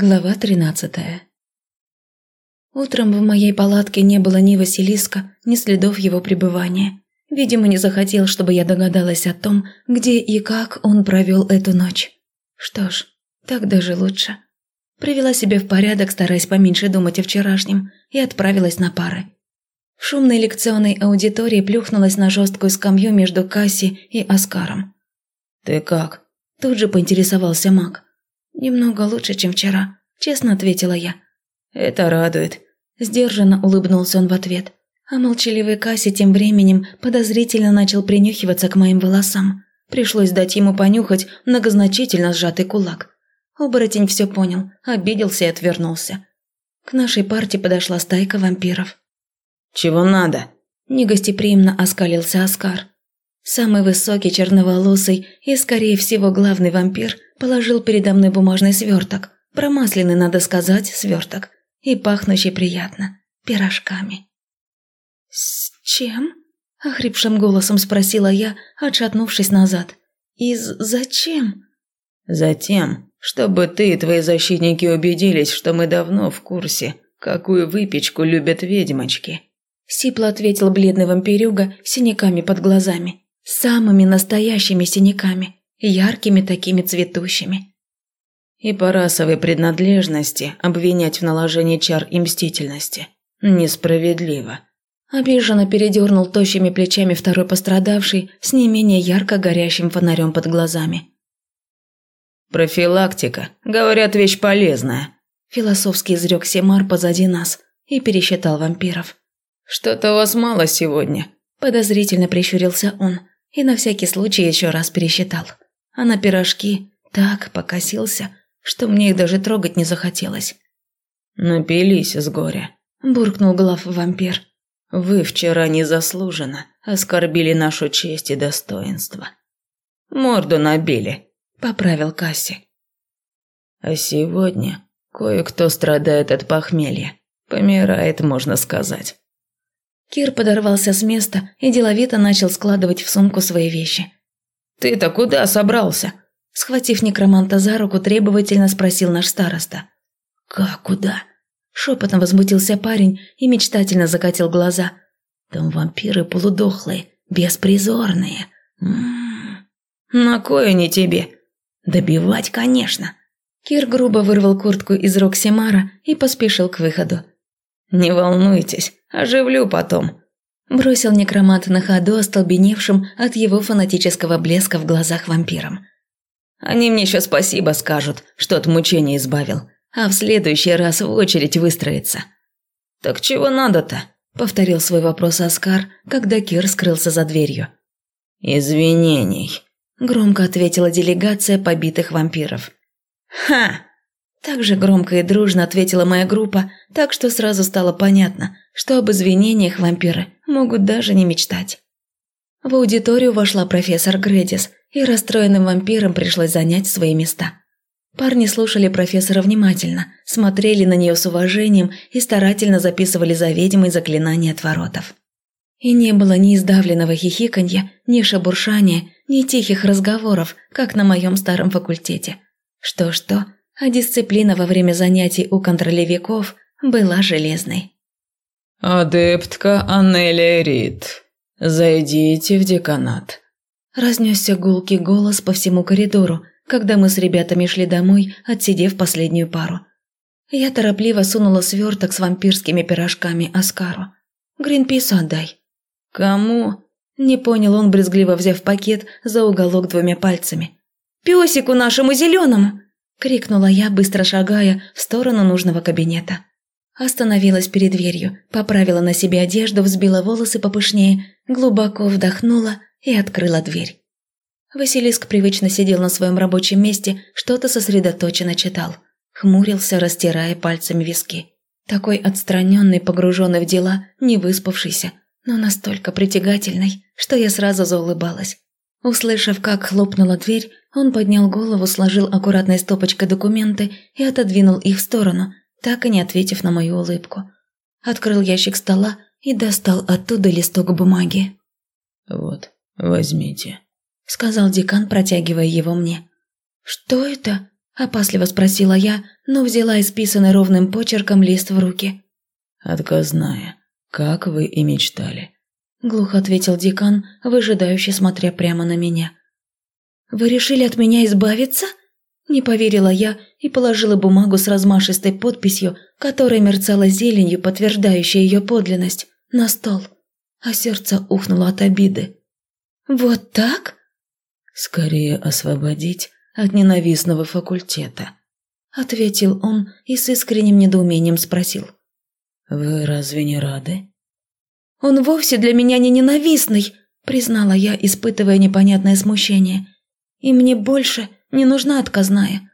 Глава тринадцатая Утром в моей палатке не было ни Василиска, ни следов его пребывания. Видимо, не захотел, чтобы я догадалась о том, где и как он провел эту ночь. Что ж, так даже лучше. Привела себя в порядок, стараясь поменьше думать о вчерашнем, и отправилась на пары. В шумной лекционной аудитории плюхнулась на жесткую скамью между Касси и Оскаром. «Ты как?» – тут же поинтересовался маг. «Немного лучше, чем вчера», – честно ответила я. «Это радует», – сдержанно улыбнулся он в ответ. А молчаливый Касси тем временем подозрительно начал принюхиваться к моим волосам. Пришлось дать ему понюхать многозначительно сжатый кулак. Оборотень все понял, обиделся и отвернулся. К нашей партии подошла стайка вампиров. «Чего надо?» – негостеприимно оскалился Оскар. Самый высокий, черноволосый и, скорее всего, главный вампир положил передо мной бумажный сверток, промасленный, надо сказать, сверток, и пахнущий приятно, пирожками. «С чем?» – охрипшим голосом спросила я, отшатнувшись назад. «И зачем?» «Затем, чтобы ты и твои защитники убедились, что мы давно в курсе, какую выпечку любят ведьмочки», – сипло ответил бледный вампирюга с синяками под глазами. Самыми настоящими синяками, яркими такими цветущими. И по расовой принадлежности обвинять в наложении чар и мстительности. Несправедливо. Обиженно передернул тощими плечами второй пострадавший с не менее ярко горящим фонарем под глазами. «Профилактика. Говорят, вещь полезная», – философски изрек Семар позади нас и пересчитал вампиров. «Что-то у вас мало сегодня», – подозрительно прищурился он и на всякий случай еще раз пересчитал. А на пирожки так покосился, что мне их даже трогать не захотелось. «Напились с горя», – буркнул глав вампир. «Вы вчера незаслуженно оскорбили нашу честь и достоинство». «Морду набили», – поправил Касси. «А сегодня кое-кто страдает от похмелья. Помирает, можно сказать. Кир подорвался с места и деловито начал складывать в сумку свои вещи. «Ты-то куда собрался?» Схватив некроманта за руку, требовательно спросил наш староста. «Как куда?» Шепотом возмутился парень и мечтательно закатил глаза. «Там вампиры полудохлые, беспризорные. М -м -м. На кое они тебе?» «Добивать, конечно». Кир грубо вырвал куртку из рук Семара и поспешил к выходу. «Не волнуйтесь, оживлю потом», – бросил некромант на ходу, остолбеневшим от его фанатического блеска в глазах вампирам. «Они мне еще спасибо скажут, что от мучения избавил, а в следующий раз в очередь выстроиться». «Так чего надо-то?» – повторил свой вопрос Оскар, когда Кир скрылся за дверью. «Извинений», – громко ответила делегация побитых вампиров. «Ха!» Так же громко и дружно ответила моя группа, так что сразу стало понятно, что об извинениях вампиры могут даже не мечтать. В аудиторию вошла профессор Гредис, и расстроенным вампирам пришлось занять свои места. Парни слушали профессора внимательно, смотрели на нее с уважением и старательно записывали за ведьмой заклинания от воротов. И не было ни издавленного хихиканья, ни шебуршания, ни тихих разговоров, как на моем старом факультете. Что-что, а дисциплина во время занятий у контролевиков была железной. «Адептка Аннелия Рид, зайдите в деканат», – разнесся гулкий голос по всему коридору, когда мы с ребятами шли домой, отсидев последнюю пару. Я торопливо сунула сверток с вампирскими пирожками Оскару. «Гринпису отдай». «Кому?» – не понял он, брезгливо взяв пакет за уголок двумя пальцами. «Песику нашему зеленому!» – крикнула я, быстро шагая в сторону нужного кабинета. Остановилась перед дверью, поправила на себе одежду, взбила волосы попышнее, глубоко вдохнула и открыла дверь. Василиск привычно сидел на своем рабочем месте, что-то сосредоточенно читал. Хмурился, растирая пальцами виски. Такой отстраненный, погруженный в дела, не выспавшийся, но настолько притягательный, что я сразу заулыбалась. Услышав, как хлопнула дверь, он поднял голову, сложил аккуратной стопочкой документы и отодвинул их в сторону, так и не ответив на мою улыбку. Открыл ящик стола и достал оттуда листок бумаги. «Вот, возьмите», — сказал декан, протягивая его мне. «Что это?» – Опасливо спросила я, но взяла исписанный ровным почерком лист в руки. «Отказная, как вы и мечтали», – глухо ответил декан, выжидающе смотря прямо на меня. «Вы решили от меня избавиться?» Не поверила я и положила бумагу с размашистой подписью, которая мерцала зеленью, подтверждающей ее подлинность, на стол. А сердце ухнуло от обиды. «Вот так?» «Скорее освободить от ненавистного факультета», – ответил он и с искренним недоумением спросил. «Вы разве не рады?» «Он вовсе для меня не ненавистный», – признала я, испытывая непонятное смущение. «И мне больше не нужна отказная.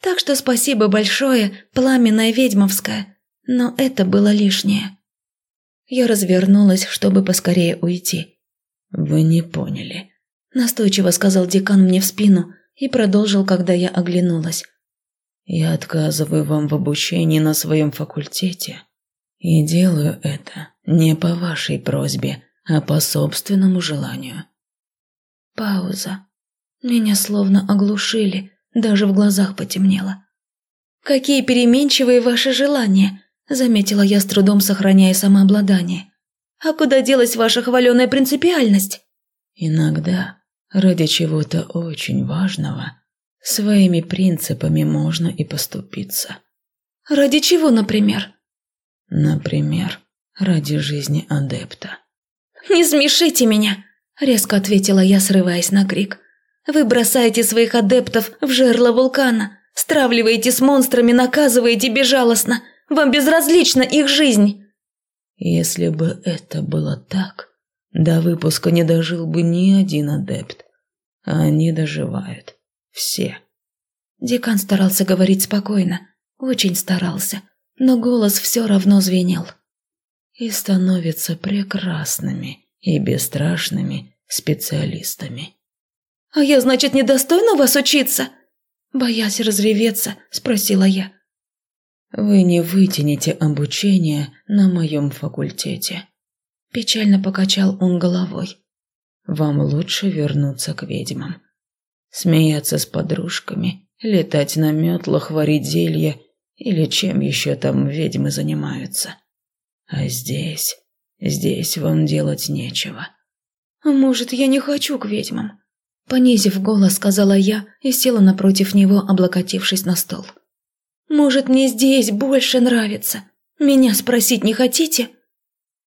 Так что спасибо большое, пламенная ведьмовская, но это было лишнее. Я развернулась, чтобы поскорее уйти. «Вы не поняли», – настойчиво сказал декан мне в спину и продолжил, когда я оглянулась. «Я отказываю вам в обучении на своем факультете и делаю это не по вашей просьбе, а по собственному желанию». Пауза. Меня словно оглушили, даже в глазах потемнело. «Какие переменчивые ваши желания!» – заметила я с трудом, сохраняя самообладание. «А куда делась ваша хваленая принципиальность?» «Иногда, ради чего-то очень важного, своими принципами можно и поступиться». «Ради чего, например?» «Например, ради жизни адепта». «Не смешите меня!» – резко ответила я, срываясь на крик. Вы бросаете своих адептов в жерло вулкана, стравливаете с монстрами, наказываете безжалостно. Вам безразлична их жизнь. Если бы это было так, до выпуска не дожил бы ни один адепт. Они доживают. Все. Декан старался говорить спокойно. Очень старался. Но голос все равно звенел. И становятся прекрасными и бесстрашными специалистами. «А я, значит, недостойна вас учиться?» Боясь разреветься, спросила я. «Вы не вытянете обучение на моем факультете». Печально покачал он головой. «Вам лучше вернуться к ведьмам. Смеяться с подружками, летать на метлах, варить зелья или чем еще там ведьмы занимаются. А здесь, здесь вам делать нечего». «А может, я не хочу к ведьмам?» Понизив голос, сказала я и села напротив него, облокотившись на стол. «Может, мне здесь больше нравится? Меня спросить не хотите?»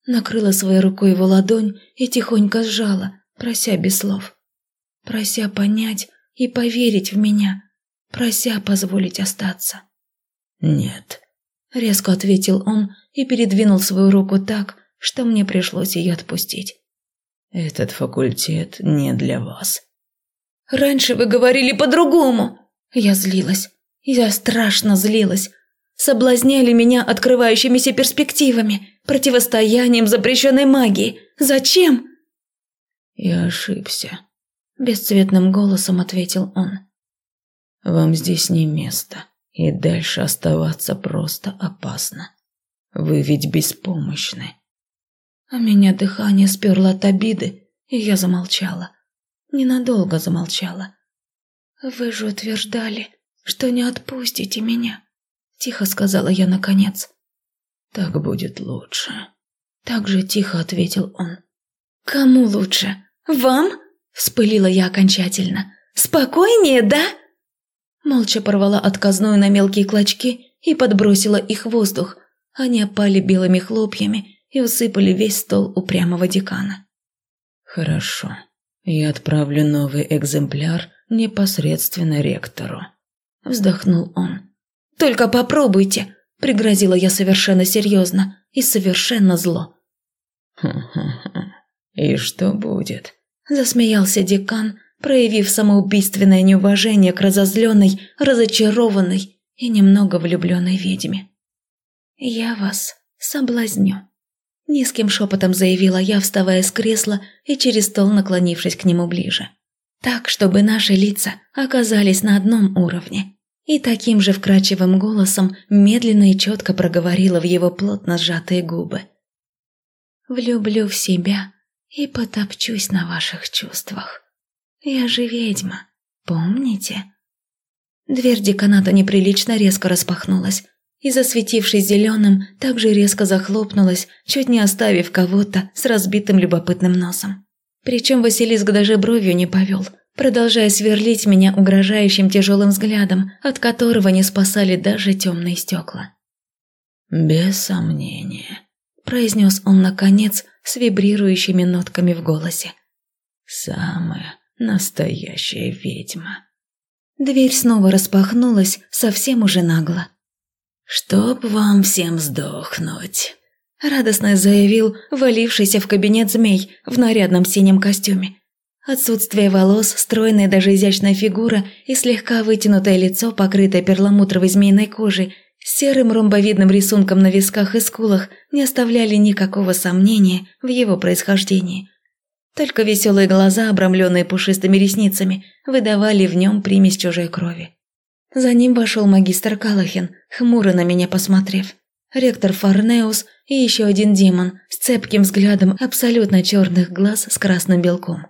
Накрыла своей рукой его ладонь и тихонько сжала, прося без слов. Прося понять и поверить в меня, прося позволить остаться. «Нет», — резко ответил он и передвинул свою руку так, что мне пришлось ее отпустить. «Этот факультет не для вас». Раньше вы говорили по-другому. Я злилась. Я страшно злилась. Соблазняли меня открывающимися перспективами, противостоянием запрещенной магии. Зачем? Я ошибся. Бесцветным голосом ответил он. Вам здесь не место, и дальше оставаться просто опасно. Вы ведь беспомощны. А меня дыхание сперло от обиды, и я замолчала ненадолго замолчала. «Вы же утверждали, что не отпустите меня», – тихо сказала я наконец. «Так будет лучше», – так же тихо ответил он. «Кому лучше? Вам?» – вспылила я окончательно. «Спокойнее, да?» Молча порвала отказную на мелкие клочки и подбросила их в воздух. Они опали белыми хлопьями и усыпали весь стол упрямого декана. «Хорошо», я отправлю новый экземпляр непосредственно ректору. Вздохнул он. «Только попробуйте!» – пригрозила я совершенно серьезно и совершенно зло. «Ха-ха-ха. И что будет?» – засмеялся декан, проявив самоубийственное неуважение к разозленной, разочарованной и немного влюбленной ведьме. «Я вас соблазню». Низким шепотом заявила я, вставая с кресла и через стол наклонившись к нему ближе. Так, чтобы наши лица оказались на одном уровне. И таким же вкрадчивым голосом медленно и четко проговорила в его плотно сжатые губы. «Влюблю в себя и потопчусь на ваших чувствах. Я же ведьма, помните?» Дверь деканата неприлично резко распахнулась и, засветившись зеленым, также резко захлопнулась, чуть не оставив кого-то с разбитым любопытным носом. Причем Василиск даже бровью не повел, продолжая сверлить меня угрожающим тяжелым взглядом, от которого не спасали даже темные стекла. «Без сомнения», – произнес он наконец с вибрирующими нотками в голосе. «Самая настоящая ведьма». Дверь снова распахнулась, совсем уже нагло. «Чтоб вам всем сдохнуть», – радостно заявил валившийся в кабинет змей в нарядном синем костюме. Отсутствие волос, стройная даже изящная фигура и слегка вытянутое лицо, покрытое перламутровой змеиной кожей, с серым ромбовидным рисунком на висках и скулах, не оставляли никакого сомнения в его происхождении. Только веселые глаза, обрамленные пушистыми ресницами, выдавали в нем примесь чужой крови. За ним вошел магистр Калахин, хмуро на меня посмотрев. Ректор Фарнеус и еще один демон с цепким взглядом абсолютно черных глаз с красным белком.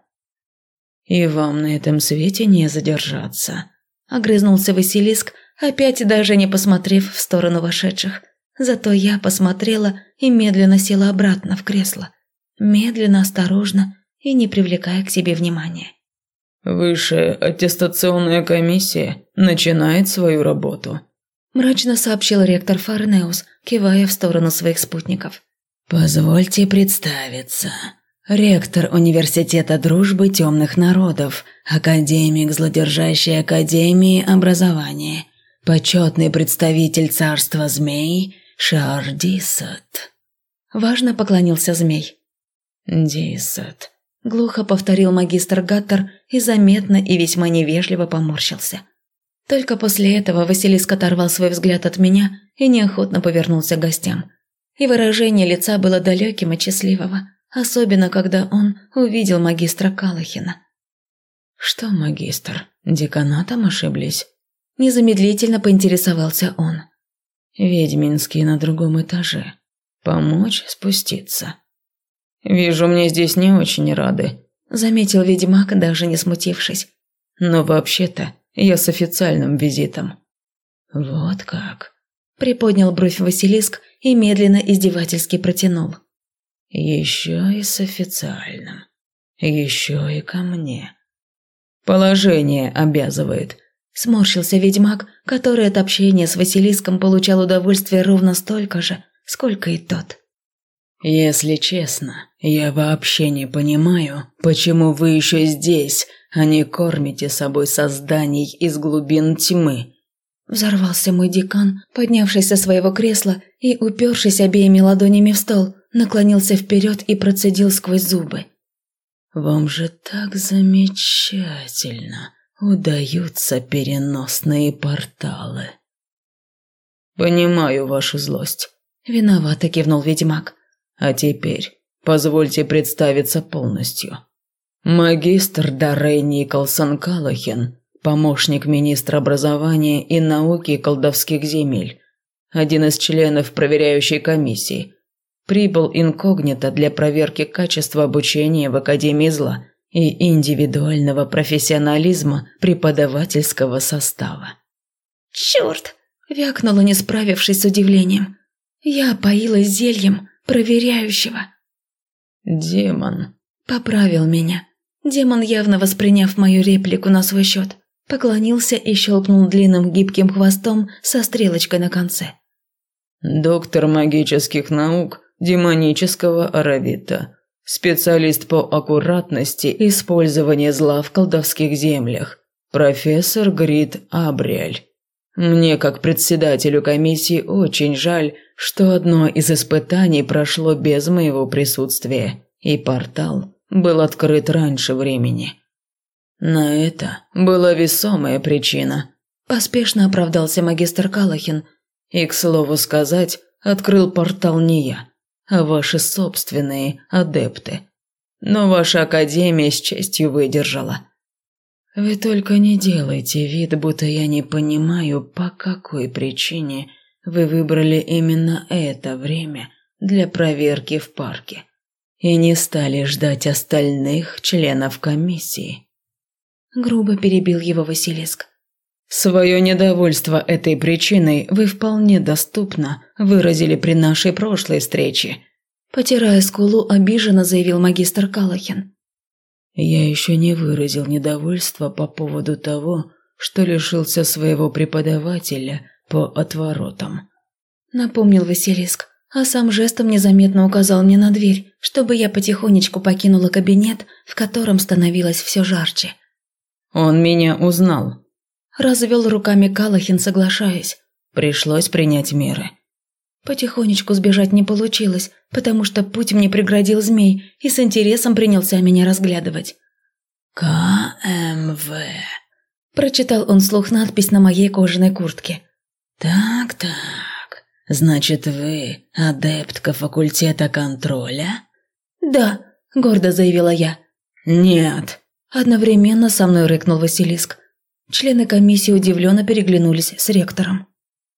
«И вам на этом свете не задержаться», – огрызнулся Василиск, опять даже не посмотрев в сторону вошедших. Зато я посмотрела и медленно села обратно в кресло. Медленно, осторожно и не привлекая к себе внимания. «Высшая аттестационная комиссия начинает свою работу», – мрачно сообщил ректор Фарнеус, кивая в сторону своих спутников. «Позвольте представиться. Ректор Университета дружбы темных народов, академик злодержащей Академии образования, почетный представитель царства змей Шар Дисат». Важно поклонился змей. «Дисат», – глухо повторил магистр Гаттер и заметно и весьма невежливо поморщился. Только после этого Василиск оторвал свой взгляд от меня и неохотно повернулся к гостям. И выражение лица было далеким от счастливого, особенно когда он увидел магистра Калахина. «Что, магистр, деканатом ошиблись?» Незамедлительно поинтересовался он. «Ведьминский на другом этаже. Помочь спуститься?» «Вижу, мне здесь не очень рады», – заметил ведьмак, даже не смутившись. «Но вообще-то я с официальным визитом». «Вот как», – приподнял бровь Василиск и медленно издевательски протянул. «Еще и с официальным. Еще и ко мне». «Положение обязывает», – сморщился ведьмак, который от общения с Василиском получал удовольствие ровно столько же, сколько и тот. «Если честно, я вообще не понимаю, почему вы еще здесь, а не кормите собой созданий из глубин тьмы». Взорвался мой декан, поднявшись со своего кресла и, упершись обеими ладонями в стол, наклонился вперед и процедил сквозь зубы. «Вам же так замечательно удаются переносные порталы». «Понимаю вашу злость», – виновато кивнул ведьмак. А теперь позвольте представиться полностью. Магистр Даррей Николсон Калахин, помощник министра образования и науки колдовских земель, один из членов проверяющей комиссии, прибыл инкогнито для проверки качества обучения в Академии зла и индивидуального профессионализма преподавательского состава. «Черт!» – вякнула, не справившись с удивлением. «Я поилась зельем, проверяющего». «Демон», – поправил меня. Демон, явно восприняв мою реплику на свой счет, поклонился и щелкнул длинным гибким хвостом со стрелочкой на конце. «Доктор магических наук демонического аравита, специалист по аккуратности использования зла в колдовских землях, профессор Грид Абриэль». Мне, как председателю комиссии, очень жаль, что одно из испытаний прошло без моего присутствия, и портал был открыт раньше времени. На это была весомая причина. Поспешно оправдался магистр Калахин. И, к слову сказать, открыл портал не я, а ваши собственные адепты. Но ваша академия с честью выдержала. Вы только не делайте вид, будто я не понимаю, по какой причине вы выбрали именно это время для проверки в парке и не стали ждать остальных членов комиссии. Грубо перебил его Василиск. Свое недовольство этой причиной вы вполне доступно выразили при нашей прошлой встрече. Потирая скулу, обиженно заявил магистр Калахин. Я еще не выразил недовольства по поводу того, что лишился своего преподавателя по отворотам. Напомнил Василиск, а сам жестом незаметно указал мне на дверь, чтобы я потихонечку покинула кабинет, в котором становилось все жарче. «Он меня узнал», – развел руками Калахин, соглашаясь. «Пришлось принять меры». Потихонечку сбежать не получилось, потому что путь мне преградил змей и с интересом принялся меня разглядывать. «КМВ», Прочитал он слух надпись на моей кожаной куртке. «Так-так, значит, вы адептка факультета контроля?» «Да», – гордо заявила я. «Нет». Одновременно со мной рыкнул Василиск. Члены комиссии удивленно переглянулись с ректором.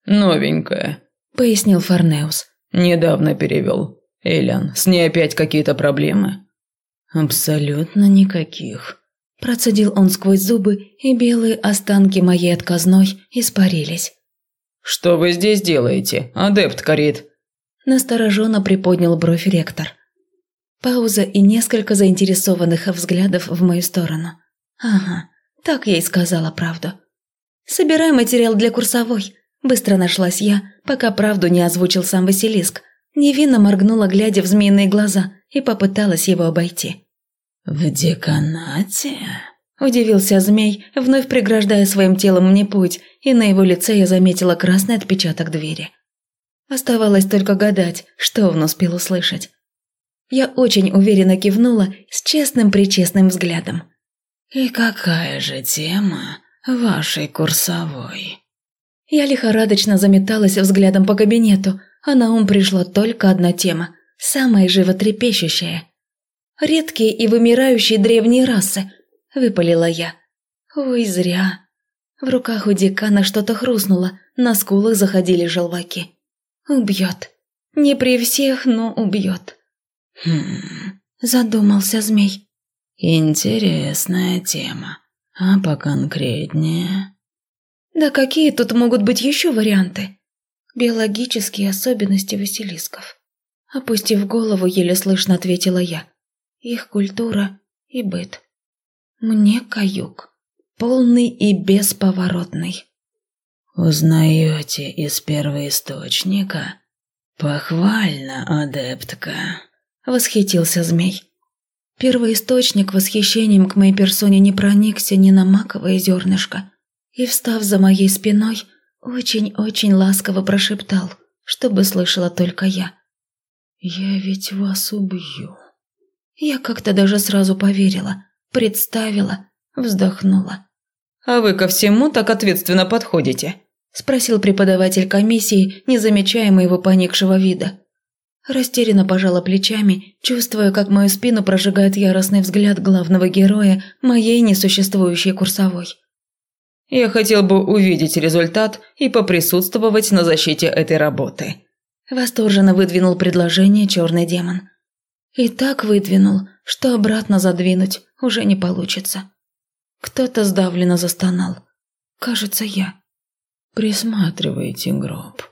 «Новенькая», – пояснил Фарнеус. «Недавно перевел. Элян, с ней опять какие-то проблемы?» «Абсолютно никаких», Процедил он сквозь зубы, и белые останки моей отказной испарились. «Что вы здесь делаете, адепт Карит?» Настороженно приподнял бровь ректор. Пауза и несколько заинтересованных взглядов в мою сторону. «Ага, так я и сказала правду». «Собирай материал для курсовой», – быстро нашлась я, пока правду не озвучил сам Василиск. Невинно моргнула, глядя в змеиные глаза, и попыталась его обойти. «В деканате?» – удивился змей, вновь преграждая своим телом мне путь, и на его лице я заметила красный отпечаток двери. Оставалось только гадать, что он успел услышать. Я очень уверенно кивнула с честным-причестным взглядом. «И какая же тема вашей курсовой?» Я лихорадочно заметалась взглядом по кабинету, а на ум пришла только одна тема, самая животрепещущая – редкие и вымирающие древние расы», – выпалила я. «Ой, зря». В руках у декана что-то хрустнуло, на скулах заходили желваки. «Убьет. Не при всех, но убьет». «Хм...» – задумался змей. «Интересная тема. А поконкретнее?» «Да какие тут могут быть еще варианты?» «Биологические особенности Василисков». Опустив голову, еле слышно ответила я их культура и быт. Мне каюк, полный и бесповоротный. «Узнаете из первоисточника? Похвально, адептка!» – восхитился змей. Первоисточник восхищением к моей персоне не проникся ни на маковое зернышко и, встав за моей спиной, очень-очень ласково прошептал, чтобы слышала только я. «Я ведь вас убью». Я как-то даже сразу поверила, представила, вздохнула. «А вы ко всему так ответственно подходите?» – спросил преподаватель комиссии, не замечая моего поникшего вида. Растерянно пожала плечами, чувствуя, как мою спину прожигает яростный взгляд главного героя моей несуществующей курсовой. «Я хотел бы увидеть результат и поприсутствовать на защите этой работы», – восторженно выдвинул предложение черный демон. И так выдвинул, что обратно задвинуть уже не получится. Кто-то сдавленно застонал. Кажется, я. «Присматривайте гроб».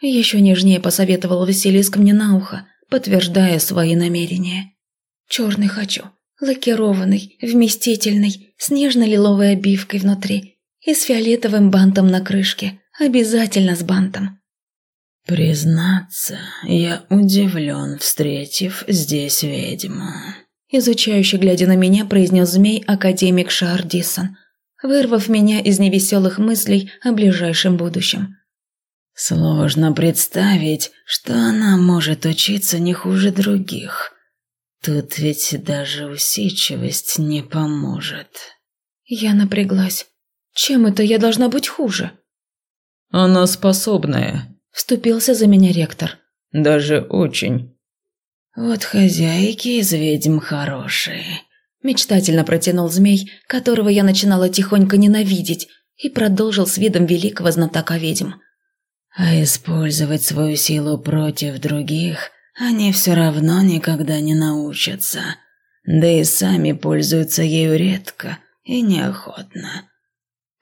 Еще нежнее посоветовал Василиск мне на ухо, подтверждая свои намерения. «Черный хочу, лакированный, вместительный, с нежно-лиловой обивкой внутри и с фиолетовым бантом на крышке, обязательно с бантом. «Признаться, я удивлен, встретив здесь ведьму», – изучающе глядя на меня, произнес змей академик Шардисон, вырвав меня из невеселых мыслей о ближайшем будущем. «Сложно представить, что она может учиться не хуже других. Тут ведь даже усидчивость не поможет». Я напряглась. «Чем это я должна быть хуже?» «Она способная», Вступился за меня ректор. «Даже очень». «Вот хозяйки из ведьм хорошие», – мечтательно протянул змей, которого я начинала тихонько ненавидеть, и продолжил с видом великого знатока ведьм. «А использовать свою силу против других они все равно никогда не научатся, да и сами пользуются ею редко и неохотно.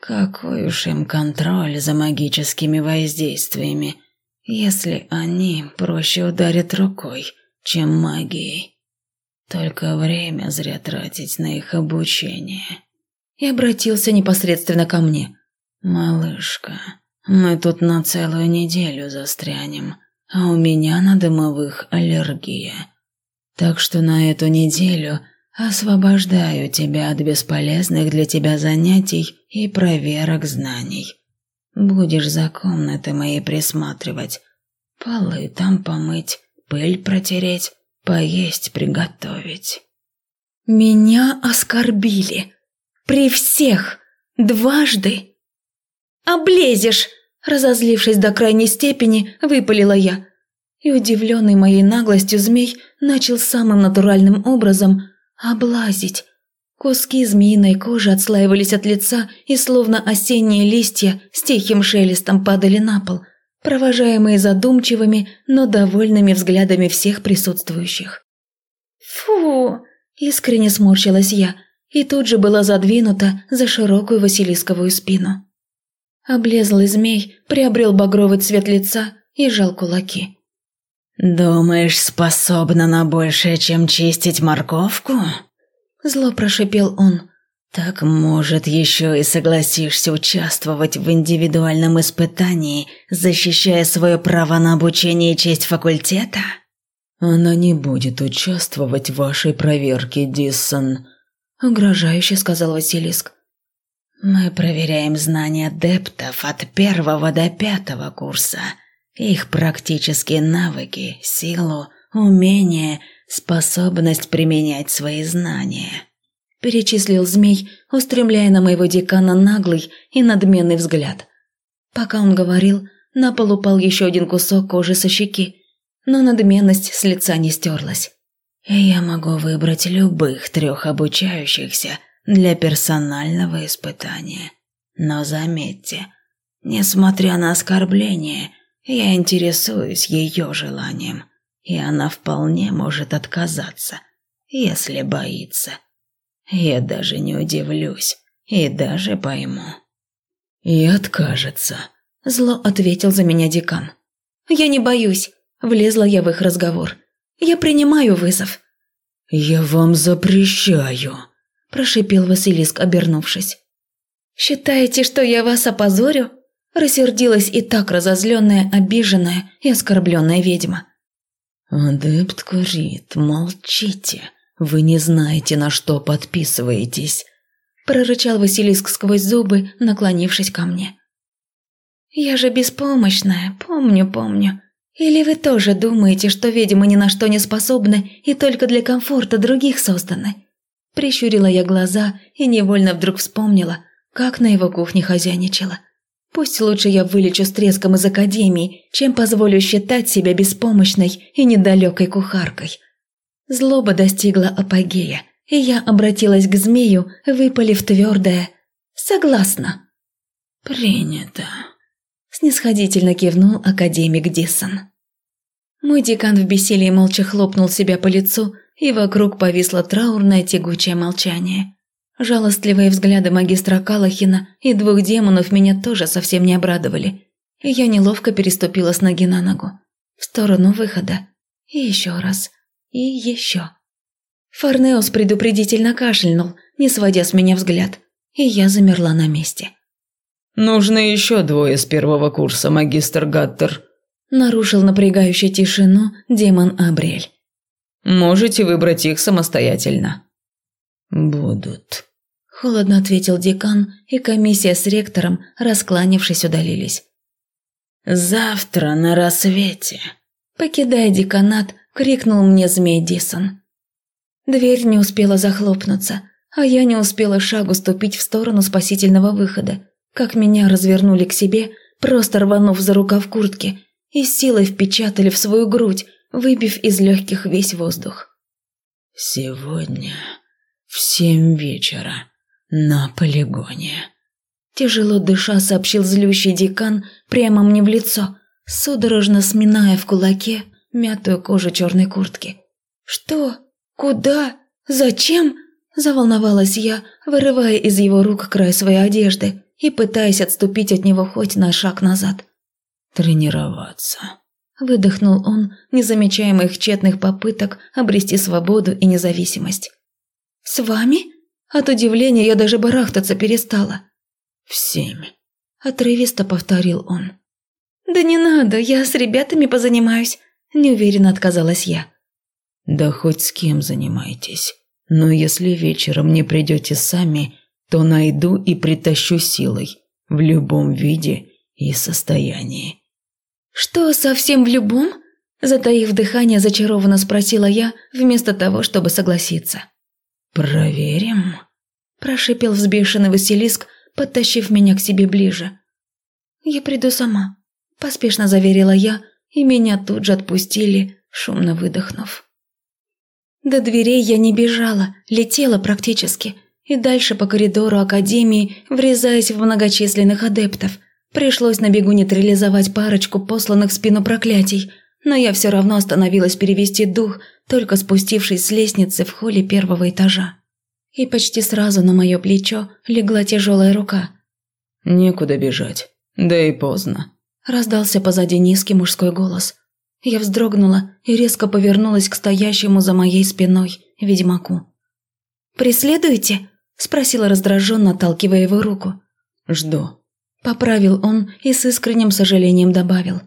Какой уж им контроль за магическими воздействиями, если они проще ударят рукой, чем магией. Только время зря тратить на их обучение. И обратился непосредственно ко мне. «Малышка, мы тут на целую неделю застрянем, а у меня на дымовых аллергия. Так что на эту неделю освобождаю тебя от бесполезных для тебя занятий и проверок знаний. Будешь за комнаты моей присматривать, полы там помыть, пыль протереть, поесть приготовить». «Меня оскорбили. При всех. Дважды. «Облезешь!» – разозлившись до крайней степени, выпалила я. И удивленный моей наглостью змей начал самым натуральным образом облазить. Куски змеиной кожи отслаивались от лица и словно осенние листья с тихим шелестом падали на пол, провожаемые задумчивыми, но довольными взглядами всех присутствующих. «Фу!» – искренне сморщилась я и тут же была задвинута за широкую Василисковую спину. Облезлый змей приобрел багровый цвет лица и жал кулаки. «Думаешь, способна на большее, чем чистить морковку?» Зло прошипел он. «Так, может, еще и согласишься участвовать в индивидуальном испытании, защищая свое право на обучение и честь факультета?» «Она не будет участвовать в вашей проверке, Диссон», — угрожающе сказал Василиск. Мы проверяем знания адептов от первого до пятого курса, их практические навыки, силу, умение, способность применять свои знания. Перечислил змей, устремляя на моего декана наглый и надменный взгляд. Пока он говорил, на пол упал еще один кусок кожи со щеки, но надменность с лица не стерлась. Я могу выбрать любых трех обучающихся – для персонального испытания. Но заметьте, несмотря на оскорбление, я интересуюсь ее желанием, и она вполне может отказаться, если боится. Я даже не удивлюсь и даже пойму. «И откажется», – зло ответил за меня декан. «Я не боюсь», – влезла я в их разговор. «Я принимаю вызов». «Я вам запрещаю», – прошипел Василиск, обернувшись. «Считаете, что я вас опозорю?» – рассердилась и так разозленная, обиженная и оскорбленная ведьма. «Адепт Курит, молчите. Вы не знаете, на что подписываетесь», – прорычал Василиск сквозь зубы, наклонившись ко мне. «Я же беспомощная, помню, помню. Или вы тоже думаете, что ведьмы ни на что не способны и только для комфорта других созданы?» Прищурила я глаза и невольно вдруг вспомнила, как на его кухне хозяйничала. Пусть лучше я вылечу с треском из академии, чем позволю считать себя беспомощной и недалекой кухаркой. Злоба достигла апогея, и я обратилась к змею, выпалив твердое «Согласна». «Принято», – снисходительно кивнул академик Диссон. Мой декан в бессилии молча хлопнул себя по лицу и вокруг повисло траурное тягучее молчание. Жалостливые взгляды магистра Калахина и двух демонов меня тоже совсем не обрадовали, и я неловко переступила с ноги на ногу, в сторону выхода, и еще раз, и еще. Фарнеус предупредительно кашлянул, не сводя с меня взгляд, и я замерла на месте. «Нужно еще двое с первого курса, магистр Гаттер», нарушил напрягающую тишину демон Абриэль. Можете выбрать их самостоятельно». «Будут», – холодно ответил декан, и комиссия с ректором, раскланившись, удалились. «Завтра на рассвете», – покидая деканат, крикнул мне змей Дисон. Дверь не успела захлопнуться, а я не успела шагу ступить в сторону спасительного выхода, как меня развернули к себе, просто рванув за рукав куртки, и силой впечатали в свою грудь, выбив из легких весь воздух. «Сегодня в семь вечера на полигоне», – тяжело дыша сообщил злющий декан прямо мне в лицо, судорожно сминая в кулаке мятую кожу черной куртки. «Что? Куда? Зачем?» – заволновалась я, вырывая из его рук край своей одежды и пытаясь отступить от него хоть на шаг назад. «Тренироваться», – выдохнул он, не замечая моих тщетных попыток обрести свободу и независимость. «С вами?» От удивления я даже барахтаться перестала. «В семь», – отрывисто повторил он. «Да не надо, я с ребятами позанимаюсь», – неуверенно отказалась я. «Да хоть с кем занимайтесь. Но если вечером не придете сами, то найду и притащу силой, в любом виде и состоянии». «Что, совсем в любом?» Затаив дыхание, зачарованно спросила я, вместо того, чтобы согласиться. «Проверим», – прошипел взбешенный Василиск, подтащив меня к себе ближе. «Я приду сама», – поспешно заверила я, и меня тут же отпустили, шумно выдохнув. До дверей я не бежала, летела практически, и дальше по коридору Академии, врезаясь в многочисленных адептов. Пришлось на бегу нейтрализовать парочку посланных в спину проклятий, но я все равно остановилась перевести дух, только спустившись с лестницы в холле первого этажа. И почти сразу на мое плечо легла тяжелая рука. «Некуда бежать, да и поздно», – раздался позади низкий мужской голос – я вздрогнула и резко повернулась к стоящему за моей спиной ведьмаку. «Преследуете?» – спросила раздраженно, отталкивая его руку. «Жду», – поправил он и с искренним сожалением добавил.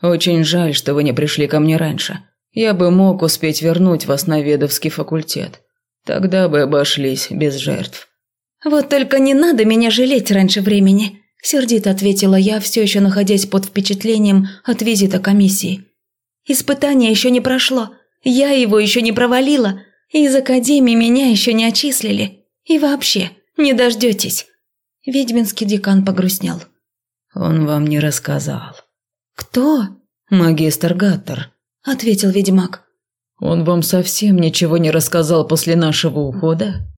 «Очень жаль, что вы не пришли ко мне раньше. Я бы мог успеть вернуть вас на ведовский факультет. Тогда бы обошлись без жертв». «Вот только не надо меня жалеть раньше времени», – сердито ответила я, все еще находясь под впечатлением от визита комиссии. Испытание еще не прошло, я его еще не провалила, и из академии меня еще не отчислили. И вообще, не дождетесь». Ведьминский декан погрустнел. «Он вам не рассказал». «Кто?» «Магистр Гаттер», – ответил ведьмак. «Он вам совсем ничего не рассказал после нашего ухода?»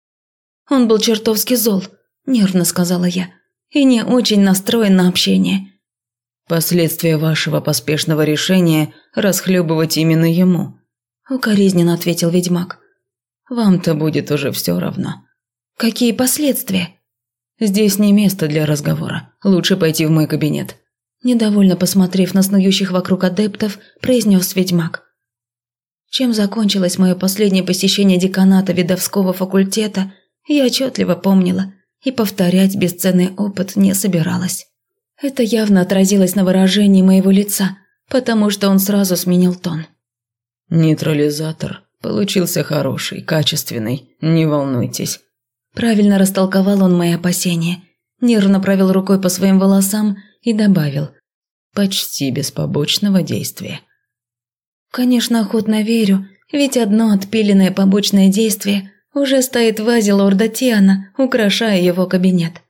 «Он был чертовски зол», – нервно сказала я, – «и не очень настроен на общение. Последствия вашего поспешного решения расхлебывать именно ему», – укоризненно ответил ведьмак. «Вам-то будет уже все равно». «Какие последствия?» «Здесь не место для разговора. Лучше пойти в мой кабинет». Недовольно посмотрев на снующих вокруг адептов, произнес ведьмак. Чем закончилось мое последнее посещение деканата видовского факультета, я отчетливо помнила и повторять бесценный опыт не собиралась. Это явно отразилось на выражении моего лица, потому что он сразу сменил тон. «Нейтрализатор получился хороший, качественный, не волнуйтесь». Правильно растолковал он мои опасения, нервно провел рукой по своим волосам и добавил «почти без побочного действия». Конечно, охотно верю, ведь одно отпиленное побочное действие уже стоит в вазе лорда Тиана, украшая его кабинет.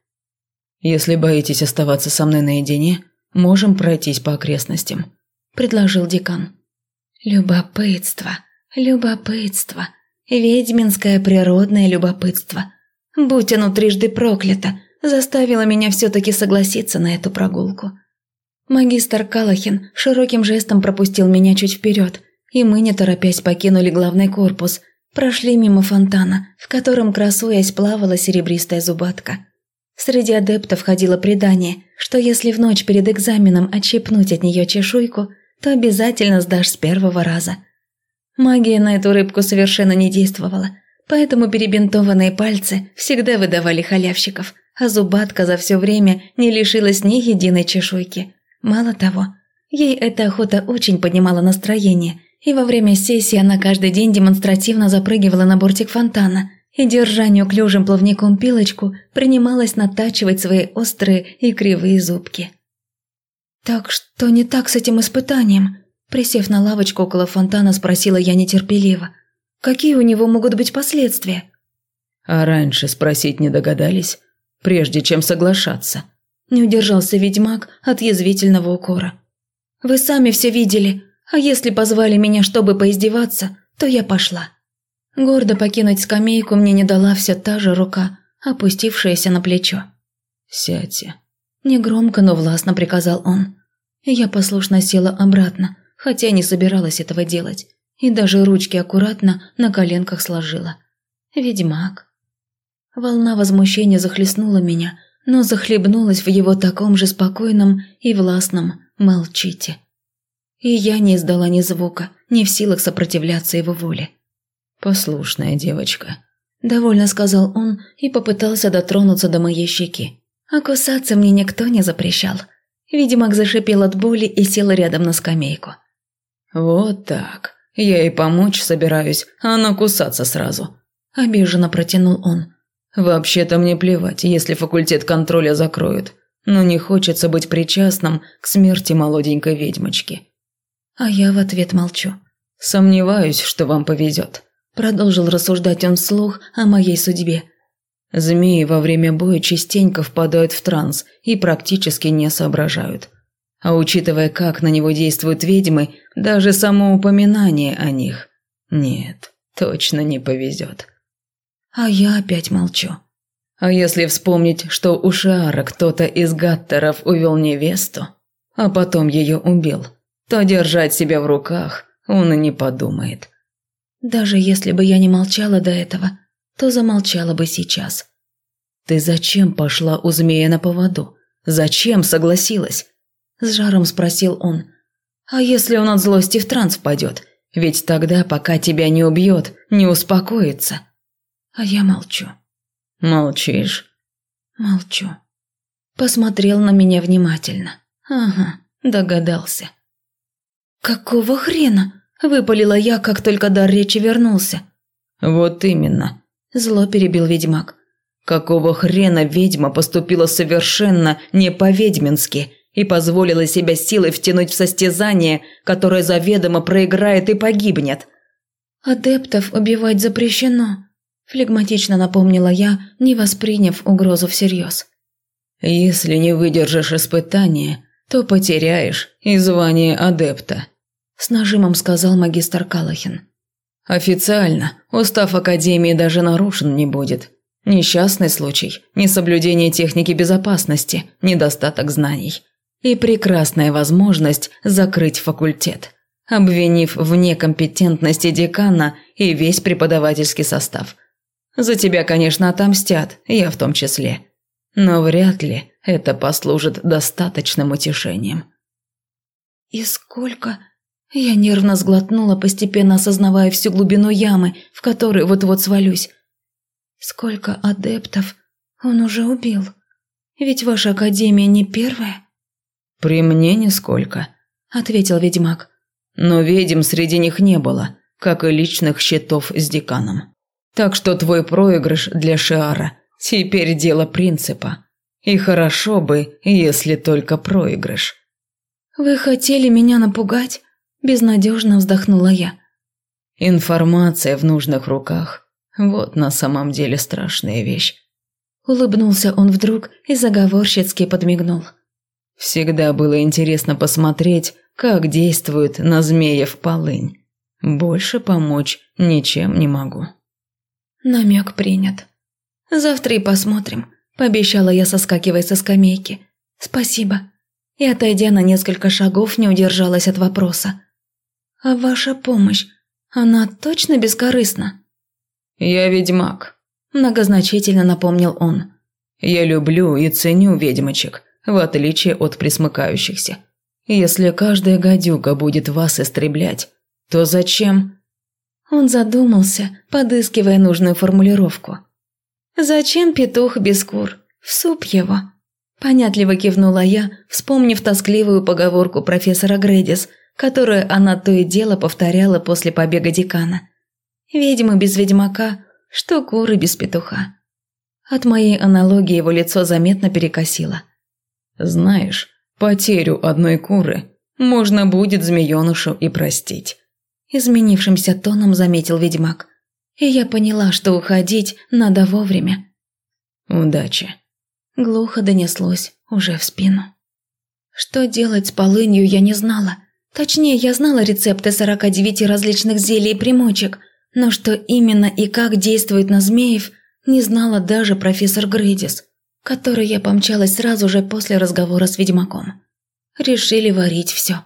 «Если боитесь оставаться со мной наедине, можем пройтись по окрестностям», – предложил декан. «Любопытство, любопытство, ведьминское природное любопытство. Будь оно трижды проклято, заставило меня все-таки согласиться на эту прогулку». Магистр Калахин широким жестом пропустил меня чуть вперед, и мы, не торопясь, покинули главный корпус, прошли мимо фонтана, в котором, красуясь, плавала серебристая зубатка – Среди адептов ходило предание, что если в ночь перед экзаменом отщепнуть от нее чешуйку, то обязательно сдашь с первого раза. Магия на эту рыбку совершенно не действовала, поэтому перебинтованные пальцы всегда выдавали халявщиков, а зубатка за все время не лишилась ни единой чешуйки. Мало того, ей эта охота очень поднимала настроение, и во время сессии она каждый день демонстративно запрыгивала на бортик фонтана – и, держа неуклюжим плавником пилочку, принималась натачивать свои острые и кривые зубки. «Так что не так с этим испытанием?» Присев на лавочку около фонтана, спросила я нетерпеливо. «Какие у него могут быть последствия?» «А раньше спросить не догадались, прежде чем соглашаться?» Не удержался ведьмак от язвительного укора. «Вы сами все видели, а если позвали меня, чтобы поиздеваться, то я пошла». Гордо покинуть скамейку мне не дала все та же рука, опустившаяся на плечо. «Сядьте», – негромко, но властно приказал он. Я послушно села обратно, хотя не собиралась этого делать, и даже ручки аккуратно на коленках сложила. Ведьмак. Волна возмущения захлестнула меня, но захлебнулась в его таком же спокойном и властном «молчите». И я не издала ни звука, не в силах сопротивляться его воле. «Послушная девочка», – довольно сказал он и попытался дотронуться до моей щеки. А кусаться мне никто не запрещал. Видимо, зашипел от боли и сел рядом на скамейку. «Вот так. Я ей помочь собираюсь, а она кусаться сразу», – обиженно протянул он. «Вообще-то мне плевать, если факультет контроля закроют, но не хочется быть причастным к смерти молоденькой ведьмочки». А я в ответ молчу. «Сомневаюсь, что вам повезет», – продолжил рассуждать он вслух о моей судьбе. «Змеи во время боя частенько впадают в транс и практически не соображают. А учитывая, как на него действуют ведьмы, даже само упоминание о них... Нет, точно не повезет. А я опять молчу. А если вспомнить, что у Шиара кто-то из гаттеров увел невесту, а потом ее убил, то держать себя в руках он и не подумает. Даже если бы я не молчала до этого, то замолчала бы сейчас. Ты зачем пошла у змея на поводу? Зачем согласилась? С жаром спросил он. А если он от злости в транс впадет? Ведь тогда, пока тебя не убьет, не успокоится. А я молчу. Молчишь? Молчу. Посмотрел на меня внимательно. Ага, догадался. «Какого хрена?» – выпалила я, как только дар речи вернулся. «Вот именно», – зло перебил ведьмак. «Какого хрена ведьма поступила совершенно не по-ведьмински и позволила себя силой втянуть в состязание, которое заведомо проиграет и погибнет?» «Адептов убивать запрещено», – флегматично напомнила я, не восприняв угрозу всерьез. «Если не выдержишь испытания, то потеряешь и звание адепта», – с нажимом сказал магистр Калахин. «Официально устав Академии даже нарушен не будет. Несчастный случай, несоблюдение техники безопасности, недостаток знаний и прекрасная возможность закрыть факультет, обвинив в некомпетентности декана и весь преподавательский состав. За тебя, конечно, отомстят, я в том числе. Но вряд ли это послужит достаточным утешением. «И сколько?» Я нервно сглотнула, постепенно осознавая всю глубину ямы, в которую вот-вот свалюсь. «Сколько адептов он уже убил? Ведь ваша академия не первая?» «При мне нисколько», – ответил ведьмак. «Но ведьм среди них не было, как и личных счетов с деканом. Так что твой проигрыш для Шиара теперь дело принципа. И хорошо бы, если только проигрыш». «Вы хотели меня напугать?» – безнадежно вздохнула я. «Информация в нужных руках – вот на самом деле страшная вещь». Улыбнулся он вдруг и заговорщицки подмигнул. Всегда было интересно посмотреть, как действует на змеев полынь. Больше помочь ничем не могу. Намек принят. Завтра и посмотрим, пообещала я, соскакивая со скамейки. Спасибо. И, отойдя на несколько шагов, не удержалась от вопроса. А ваша помощь, она точно бескорыстна? Я ведьмак, многозначительно напомнил он. Я люблю и ценю ведьмочек в отличие от присмыкающихся. Если каждая гадюка будет вас истреблять, то зачем?» Он задумался, подыскивая нужную формулировку. «Зачем петух без кур? В суп его!» Понятливо кивнула я, вспомнив тоскливую поговорку профессора Грэдис, которую она то и дело повторяла после побега декана. «Ведьмы без ведьмака, что куры без петуха». От моей аналогии его лицо заметно перекосило. Знаешь, потерю одной куры можно будет змеенышу и простить. Изменившимся тоном заметил ведьмак. И я поняла, что уходить надо вовремя. Удачи. Глухо донеслось уже в спину. Что делать с полынью я не знала. Точнее, я знала рецепты 49 различных зелий и примочек, но что именно и как действует на змеев, не знала даже профессор Грейдис которой я помчалась сразу же после разговора с ведьмаком. Решили варить все.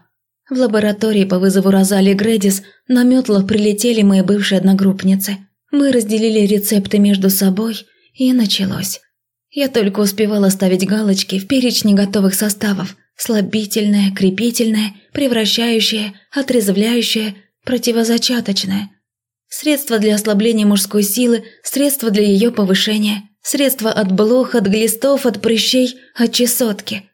В лаборатории по вызову Розали Гредис на метлах прилетели мои бывшие одногруппницы. Мы разделили рецепты между собой, и началось. Я только успевала ставить галочки в перечне готовых составов. Слабительное, крепительное, превращающее, отрезвляющее, противозачаточное. Средства для ослабления мужской силы, средства для ее повышения, средства от блох, от глистов, от прыщей, от чесотки.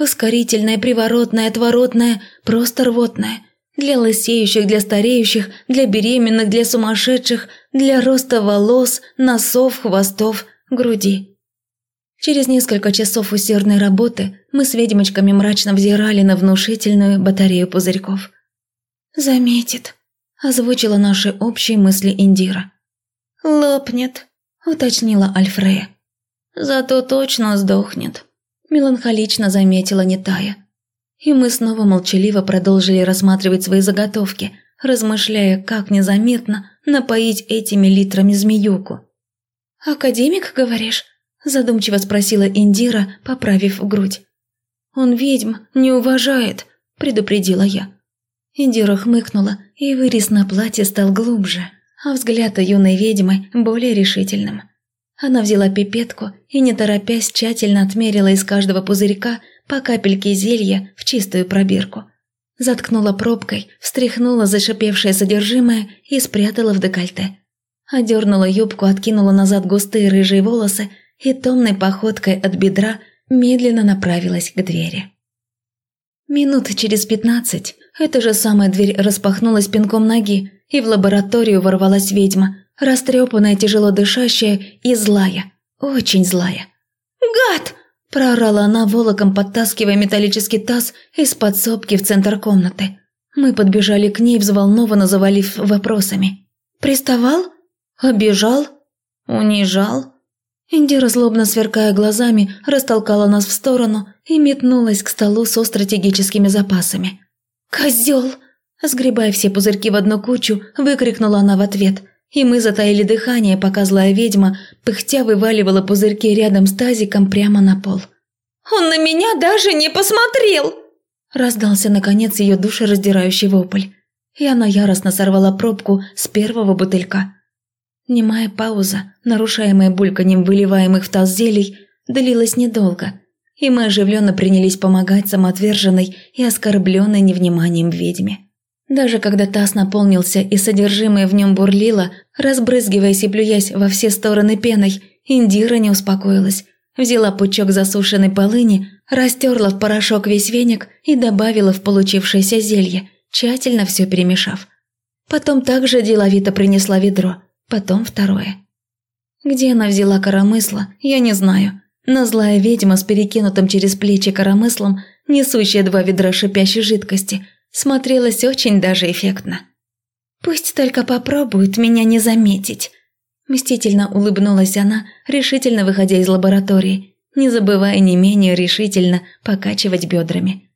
Ускорительное, приворотное, отворотное, просто рвотное. Для лысеющих, для стареющих, для беременных, для сумасшедших, для роста волос, носов, хвостов, груди. Через несколько часов усердной работы мы с ведьмочками мрачно взирали на внушительную батарею пузырьков. «Заметит», – озвучила наши общие мысли Индира. «Лопнет», – уточнила Альфрея. «Зато точно сдохнет», – меланхолично заметила Нетая. И мы снова молчаливо продолжили рассматривать свои заготовки, размышляя, как незаметно напоить этими литрами змеюку. «Академик, говоришь?» Задумчиво спросила Индира, поправив грудь. «Он ведьм не уважает», – предупредила я. Индира хмыкнула, и вырез на платье стал глубже, а взгляд юной ведьмы более решительным. Она взяла пипетку и, не торопясь, тщательно отмерила из каждого пузырька по капельке зелья в чистую пробирку. Заткнула пробкой, встряхнула зашипевшее содержимое и спрятала в декольте. Одернула юбку, откинула назад густые рыжие волосы и томной походкой от бедра медленно направилась к двери. Минут через пятнадцать эта же самая дверь распахнулась пинком ноги, и в лабораторию ворвалась ведьма, растрепанная, тяжело дышащая и злая, очень злая. «Гад!» – проорала она, волоком подтаскивая металлический таз из подсобки в центр комнаты. Мы подбежали к ней, взволнованно завалив вопросами. «Приставал? Обижал? Унижал?» Индира, злобно сверкая глазами, растолкала нас в сторону и метнулась к столу со стратегическими запасами. «Козел!» Сгребая все пузырьки в одну кучу, выкрикнула она в ответ. И мы затаили дыхание, пока злая ведьма, пыхтя, вываливала пузырьки рядом с тазиком прямо на пол. «Он на меня даже не посмотрел!» Раздался, наконец, ее душераздирающий вопль. И она яростно сорвала пробку с первого бутылька. Немая пауза, нарушаемая бульканьем выливаемых в таз зелий, длилась недолго, и мы оживленно принялись помогать самоотверженной и оскорбленной невниманием ведьме. Даже когда таз наполнился и содержимое в нем бурлило, разбрызгиваясь и плюясь во все стороны пеной, Индира не успокоилась. Взяла пучок засушенной полыни, растерла в порошок весь веник и добавила в получившееся зелье, тщательно все перемешав. Потом также деловито принесла ведро – потом второе. Где она взяла коромысло, я не знаю, но злая ведьма с перекинутым через плечи коромыслом, несущая два ведра шипящей жидкости, смотрелась очень даже эффектно. «Пусть только попробует меня не заметить», – мстительно улыбнулась она, решительно выходя из лаборатории, не забывая не менее решительно покачивать бедрами.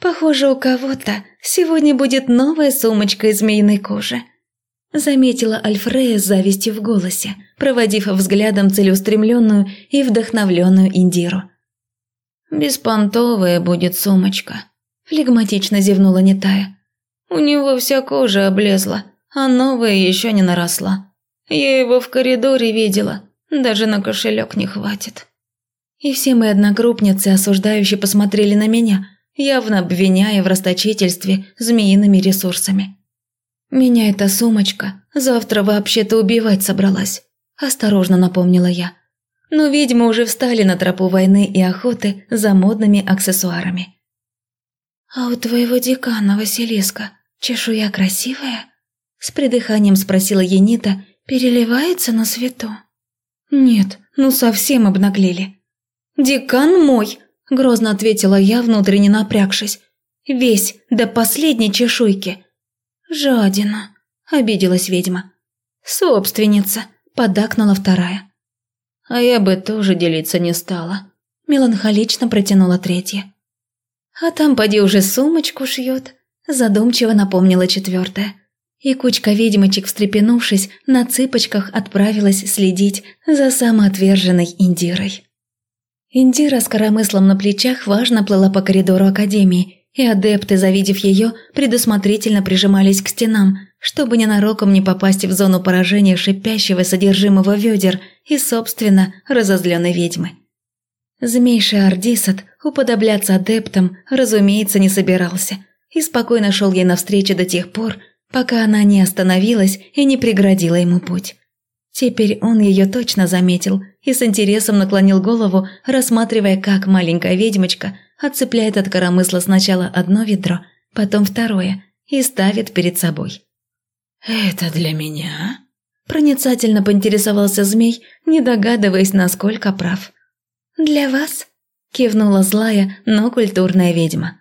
«Похоже, у кого-то сегодня будет новая сумочка из змеиной кожи». Заметила Альфрея с завистью в голосе, проводив взглядом целеустремленную и вдохновленную Индиру. «Беспонтовая будет сумочка», – флегматично зевнула Нетая. «У него вся кожа облезла, а новая еще не наросла. Я его в коридоре видела, даже на кошелек не хватит». И все мои одногруппницы осуждающе посмотрели на меня, явно обвиняя в расточительстве змеиными ресурсами. «Меня эта сумочка завтра вообще-то убивать собралась», – осторожно напомнила я. Но ведьмы уже встали на тропу войны и охоты за модными аксессуарами. «А у твоего декана, Василиска, чешуя красивая?» С придыханием спросила Енита, переливается на свету. «Нет, ну совсем обнаглели». «Декан мой!» – грозно ответила я, внутренне напрягшись. «Весь, до последней чешуйки. «Жадина», – обиделась ведьма. «Собственница», – подакнула вторая. «А я бы тоже делиться не стала», – меланхолично протянула третья. «А там поди уже сумочку шьет», – задумчиво напомнила четвертая. И кучка ведьмочек, встрепенувшись, на цыпочках отправилась следить за самоотверженной Индирой. Индира с коромыслом на плечах важно плыла по коридору академии и адепты, завидев ее, предусмотрительно прижимались к стенам, чтобы ненароком не попасть в зону поражения шипящего содержимого ведер и, собственно, разозленной ведьмы. Змей Шиардисат уподобляться адептам, разумеется, не собирался и спокойно шел ей навстречу до тех пор, пока она не остановилась и не преградила ему путь. Теперь он ее точно заметил и с интересом наклонил голову, рассматривая, как маленькая ведьмочка отцепляет от коромысла сначала одно ведро, потом второе и ставит перед собой. «Это для меня?» Проницательно поинтересовался змей, не догадываясь, насколько прав. «Для вас?» – кивнула злая, но культурная ведьма.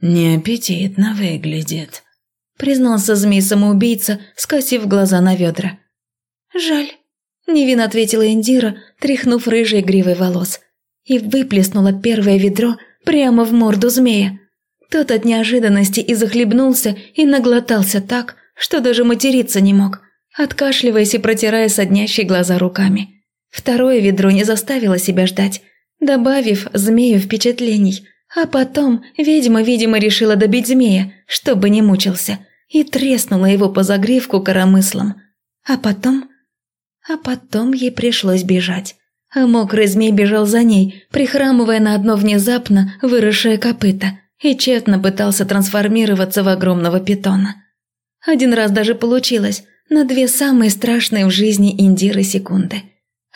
«Неаппетитно выглядит», – признался змей-самоубийца, скосив глаза на ведра. «Жаль», – невинно ответила Индира, тряхнув рыжей гривой волос, и выплеснула первое ведро прямо в морду змея. Тот от неожиданности и захлебнулся, и наглотался так, что даже материться не мог, откашливаясь и протирая соднящие глаза руками. Второе ведро не заставило себя ждать, добавив змею впечатлений, а потом ведьма, видимо, решила добить змея, чтобы не мучился, и треснула его по загривку коромыслом. А потом а потом ей пришлось бежать. А мокрый змей бежал за ней, прихрамывая на одно внезапно выросшее копыто, и тщетно пытался трансформироваться в огромного питона. Один раз даже получилось, на две самые страшные в жизни Индиры секунды.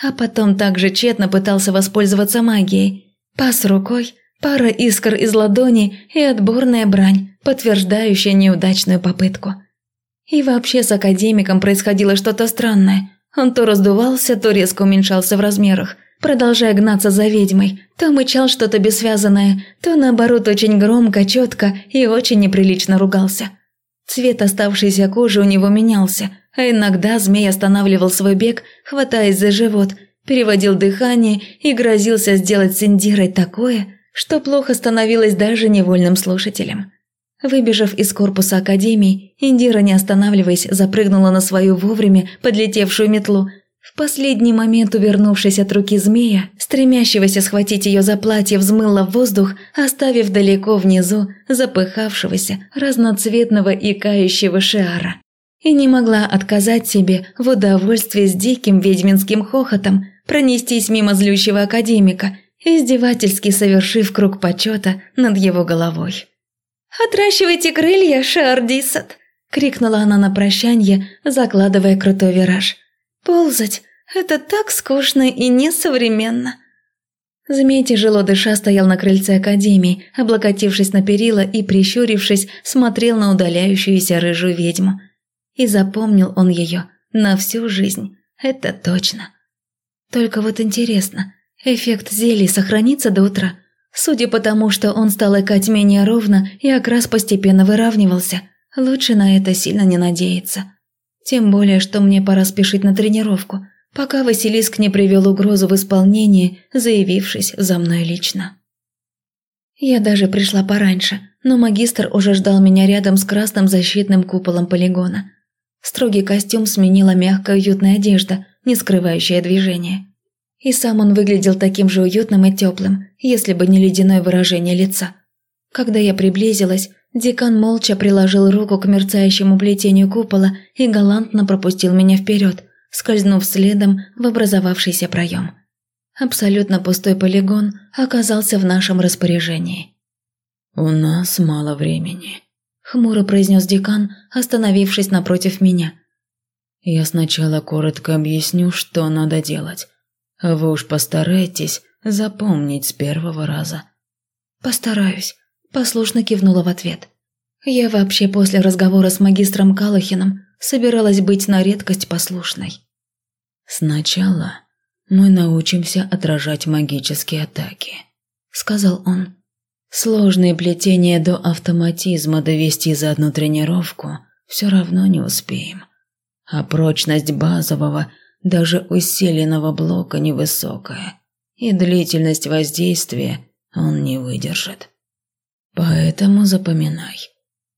А потом также тщетно пытался воспользоваться магией. Пас рукой, пара искр из ладони и отборная брань, подтверждающая неудачную попытку. И вообще с академиком происходило что-то странное – он то раздувался, то резко уменьшался в размерах, продолжая гнаться за ведьмой, то мычал что-то бессвязанное, то наоборот очень громко, четко и очень неприлично ругался. Цвет оставшейся кожи у него менялся, а иногда змей останавливал свой бег, хватаясь за живот, переводил дыхание и грозился сделать с Индирой такое, что плохо становилось даже невольным слушателем. Выбежав из корпуса академии, Индира, не останавливаясь, запрыгнула на свою вовремя подлетевшую метлу. В последний момент, увернувшись от руки змея, стремящегося схватить ее за платье, взмыла в воздух, оставив далеко внизу запыхавшегося, разноцветного и кающего шиара. И не могла отказать себе в удовольствии с диким ведьминским хохотом пронестись мимо злющего академика, издевательски совершив круг почета над его головой. «Отращивайте крылья, Шардисат!» – крикнула она на прощанье, закладывая крутой вираж. «Ползать – это так скучно и несовременно!» Змей, тяжело дыша, стоял на крыльце академии, облокотившись на перила и, прищурившись, смотрел на удаляющуюся рыжую ведьму. И запомнил он ее на всю жизнь, это точно. Только вот интересно, эффект зелий сохранится до утра – Судя по тому, что он стал икать менее ровно и окрас постепенно выравнивался, лучше на это сильно не надеяться. Тем более, что мне пора спешить на тренировку, пока Василиск не привел угрозу в исполнение, заявившись за мной лично. Я даже пришла пораньше, но магистр уже ждал меня рядом с красным защитным куполом полигона. Строгий костюм сменила мягкая уютная одежда, не скрывающая движения. И сам он выглядел таким же уютным и теплым, если бы не ледяное выражение лица. Когда я приблизилась, декан молча приложил руку к мерцающему плетению купола и галантно пропустил меня вперед, скользнув следом в образовавшийся проем. Абсолютно пустой полигон оказался в нашем распоряжении. «У нас мало времени», – хмуро произнес декан, остановившись напротив меня. «Я сначала коротко объясню, что надо делать, вы уж постарайтесь запомнить с первого раза». «Постараюсь», – послушно кивнула в ответ. «Я вообще после разговора с магистром Калахином собиралась быть на редкость послушной». «Сначала мы научимся отражать магические атаки», – сказал он. «Сложные плетения до автоматизма довести за одну тренировку все равно не успеем. А прочность базового даже усиленного блока невысокая, и длительность воздействия он не выдержит. Поэтому запоминай.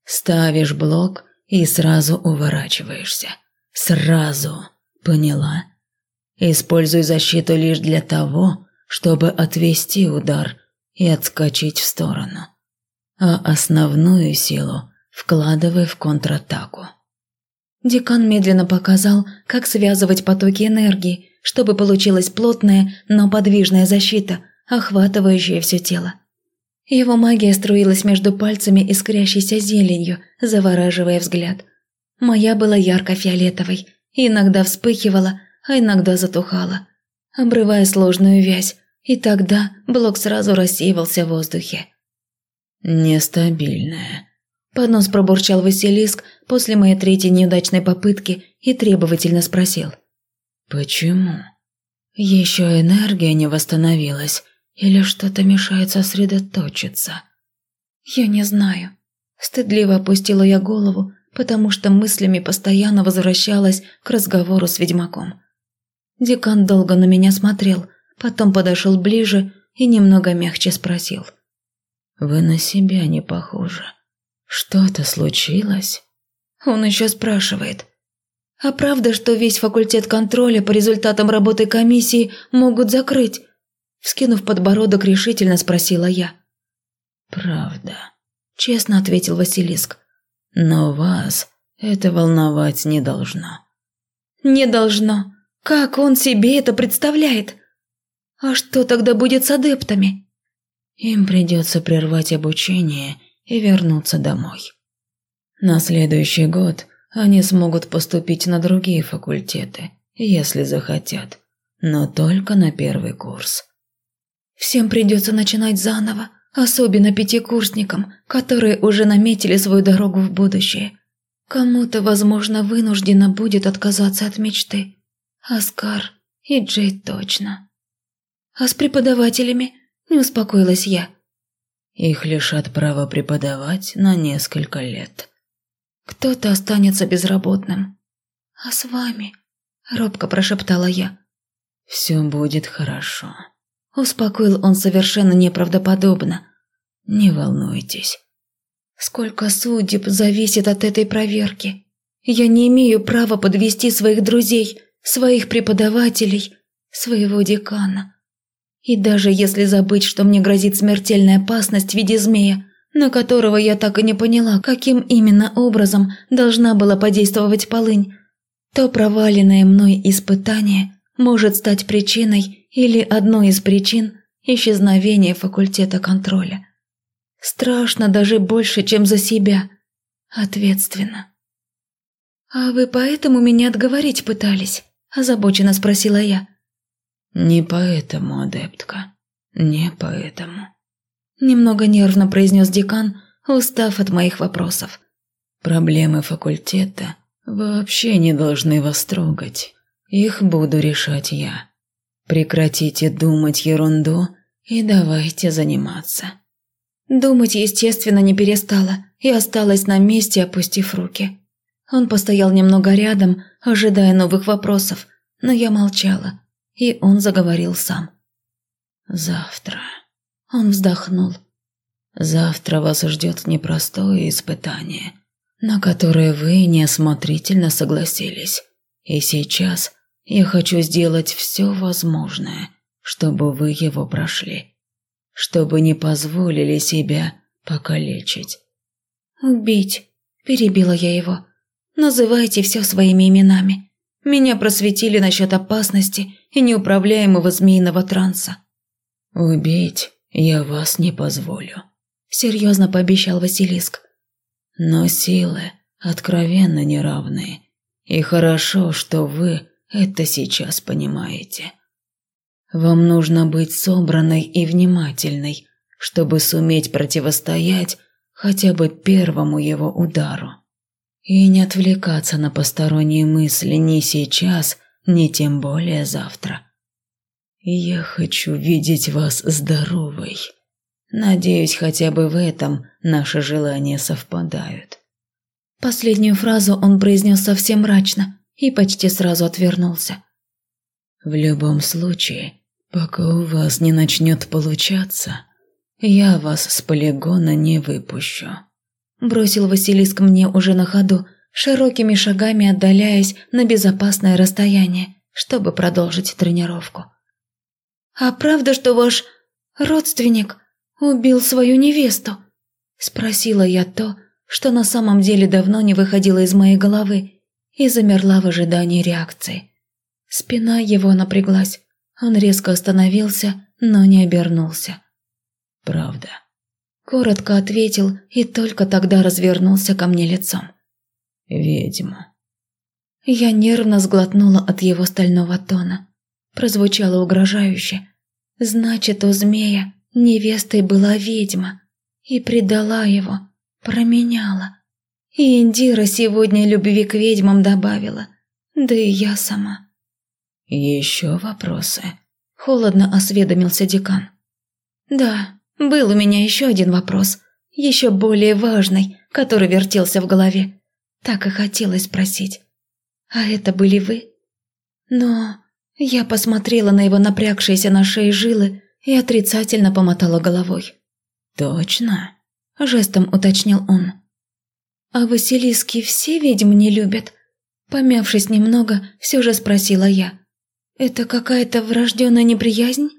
Ставишь блок и сразу уворачиваешься. Сразу, поняла? Используй защиту лишь для того, чтобы отвести удар и отскочить в сторону. а основную силу вкладывай в контратаку. Декан медленно показал, как связывать потоки энергии, чтобы получилась плотная, но подвижная защита, охватывающая все тело. Его магия струилась между пальцами искрящейся зеленью, завораживая взгляд. Моя была ярко-фиолетовой, иногда вспыхивала, а иногда затухала, обрывая сложную вязь, и тогда блок сразу рассеивался в воздухе. «Нестабильная», – поднос пробурчал Василиск после моей третьей неудачной попытки и требовательно спросил. «Почему? Еще энергия не восстановилась, или что-то мешает сосредоточиться?» «Я не знаю». Стыдливо опустила я голову, потому что мыслями постоянно возвращалась к разговору с ведьмаком. Декан долго на меня смотрел, потом подошел ближе и немного мягче спросил. «Вы на себя не похожи. Что-то случилось?» Он еще спрашивает. «А правда, что весь факультет контроля по результатам работы комиссии могут закрыть?» Вскинув подбородок, решительно спросила я. «Правда», – честно ответил Василиск. «Но вас это волновать не должно». «Не должно. Как он себе это представляет? А что тогда будет с адептами?» «Им придется прервать обучение и вернуться домой. На следующий год они смогут поступить на другие факультеты, если захотят, но только на первый курс». Всем придется начинать заново, особенно пятикурсникам, которые уже наметили свою дорогу в будущее. Кому-то, возможно, вынуждено будет отказаться от мечты. Оскар и Джей точно. А с преподавателями не успокоилась я. Их лишат права преподавать на несколько лет. Кто-то останется безработным. А с вами? Робко прошептала я. Все будет хорошо. Успокоил он совершенно неправдоподобно. «Не волнуйтесь». «Сколько судеб зависит от этой проверки. Я не имею права подвести своих друзей, своих преподавателей, своего декана. И даже если забыть, что мне грозит смертельная опасность в виде змея, на которого я так и не поняла, каким именно образом должна была подействовать полынь, то проваленное мной испытание может стать причиной или одной из причин исчезновения факультета контроля. Страшно даже больше, чем за себя. Ответственно. «А вы поэтому меня отговорить пытались?» – озабоченно спросила я. «Не поэтому, адептка, не поэтому», – немного нервно произнес декан, устав от моих вопросов. «Проблемы факультета вообще не должны вас трогать. Их буду решать я. Прекратите думать ерунду и давайте заниматься. Думать, естественно, не перестала и осталась на месте, опустив руки. Он постоял немного рядом, ожидая новых вопросов, но я молчала, и он заговорил сам. «Завтра...» Он вздохнул. «Завтра вас ждет непростое испытание, на которое вы неосмотрительно согласились. И сейчас я хочу сделать все возможное, чтобы вы его прошли. Чтобы не позволили себя покалечить. «Убить», – перебила я его. «Называйте все своими именами. Меня просветили насчет опасности и неуправляемого змеиного транса». «Убить я вас не позволю», – серьезно пообещал Василиск. «Но силы откровенно неравные, и хорошо, что вы это сейчас понимаете. Вам нужно быть собранной и внимательной, чтобы суметь противостоять хотя бы первому его удару. И не отвлекаться на посторонние мысли ни сейчас, ни тем более завтра. Я хочу видеть вас здоровой. Надеюсь, хотя бы в этом наши желания совпадают. Последнюю фразу он произнес совсем мрачно, и почти сразу отвернулся. «В любом случае, пока у вас не начнет получаться, я вас с полигона не выпущу», – бросил Василиск мне уже на ходу, широкими шагами отдаляясь на безопасное расстояние, чтобы продолжить тренировку. «А правда, что ваш родственник убил свою невесту?» Спросила я то, что на самом деле давно не выходило из моей головы и замерла в ожидании реакции. Спина его напряглась. Он резко остановился, но не обернулся. «Правда». Коротко ответил и только тогда развернулся ко мне лицом. «Ведьма». Я нервно сглотнула от его стального тона. Прозвучало угрожающе. Значит, у змея невестой была ведьма и предала его, променяла. И Индира сегодня любви к ведьмам добавила, да и я сама. «Еще вопросы?» – холодно осведомился декан. «Да, был у меня еще один вопрос, еще более важный, который вертелся в голове. Так и хотелось спросить. А это были вы? Но я посмотрела на его напрягшиеся на шее жилы и отрицательно помотала головой. «Точно?» – жестом уточнил он. «А Василиски все ведьм не любят?» Помявшись немного, все же спросила я. «Это какая-то врожденная неприязнь?»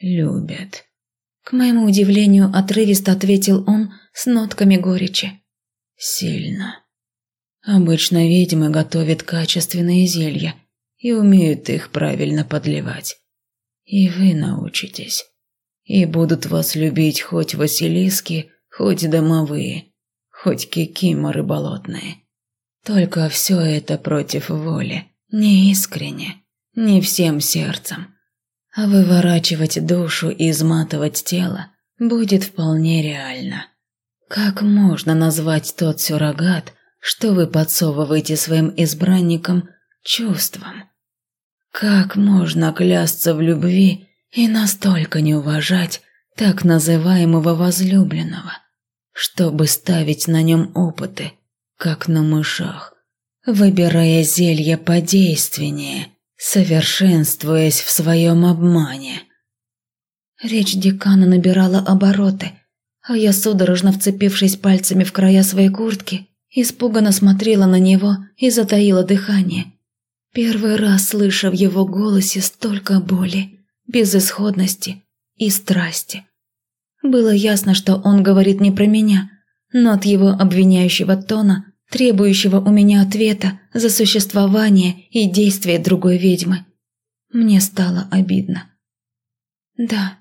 «Любят», – к моему удивлению отрывисто ответил он с нотками горечи. «Сильно. Обычно ведьмы готовят качественные зелья и умеют их правильно подливать. И вы научитесь. И будут вас любить хоть Василиски, хоть домовые, хоть кикиморы болотные. Только все это против воли, не искренне, не всем сердцем. А выворачивать душу и изматывать тело будет вполне реально. Как можно назвать тот сюррогат, что вы подсовываете своим избранникам чувством? Как можно клясться в любви и настолько не уважать так называемого возлюбленного, чтобы ставить на нем опыты, как на мышах, выбирая зелья подейственнее, совершенствуясь в своем обмане. Речь декана набирала обороты, а я, судорожно вцепившись пальцами в края своей куртки, испуганно смотрела на него и затаила дыхание. Первый раз слыша в его голосе столько боли, безысходности и страсти. Было ясно, что он говорит не про меня, но от его обвиняющего тона, требующего у меня ответа за существование и действия другой ведьмы, мне стало обидно. Да,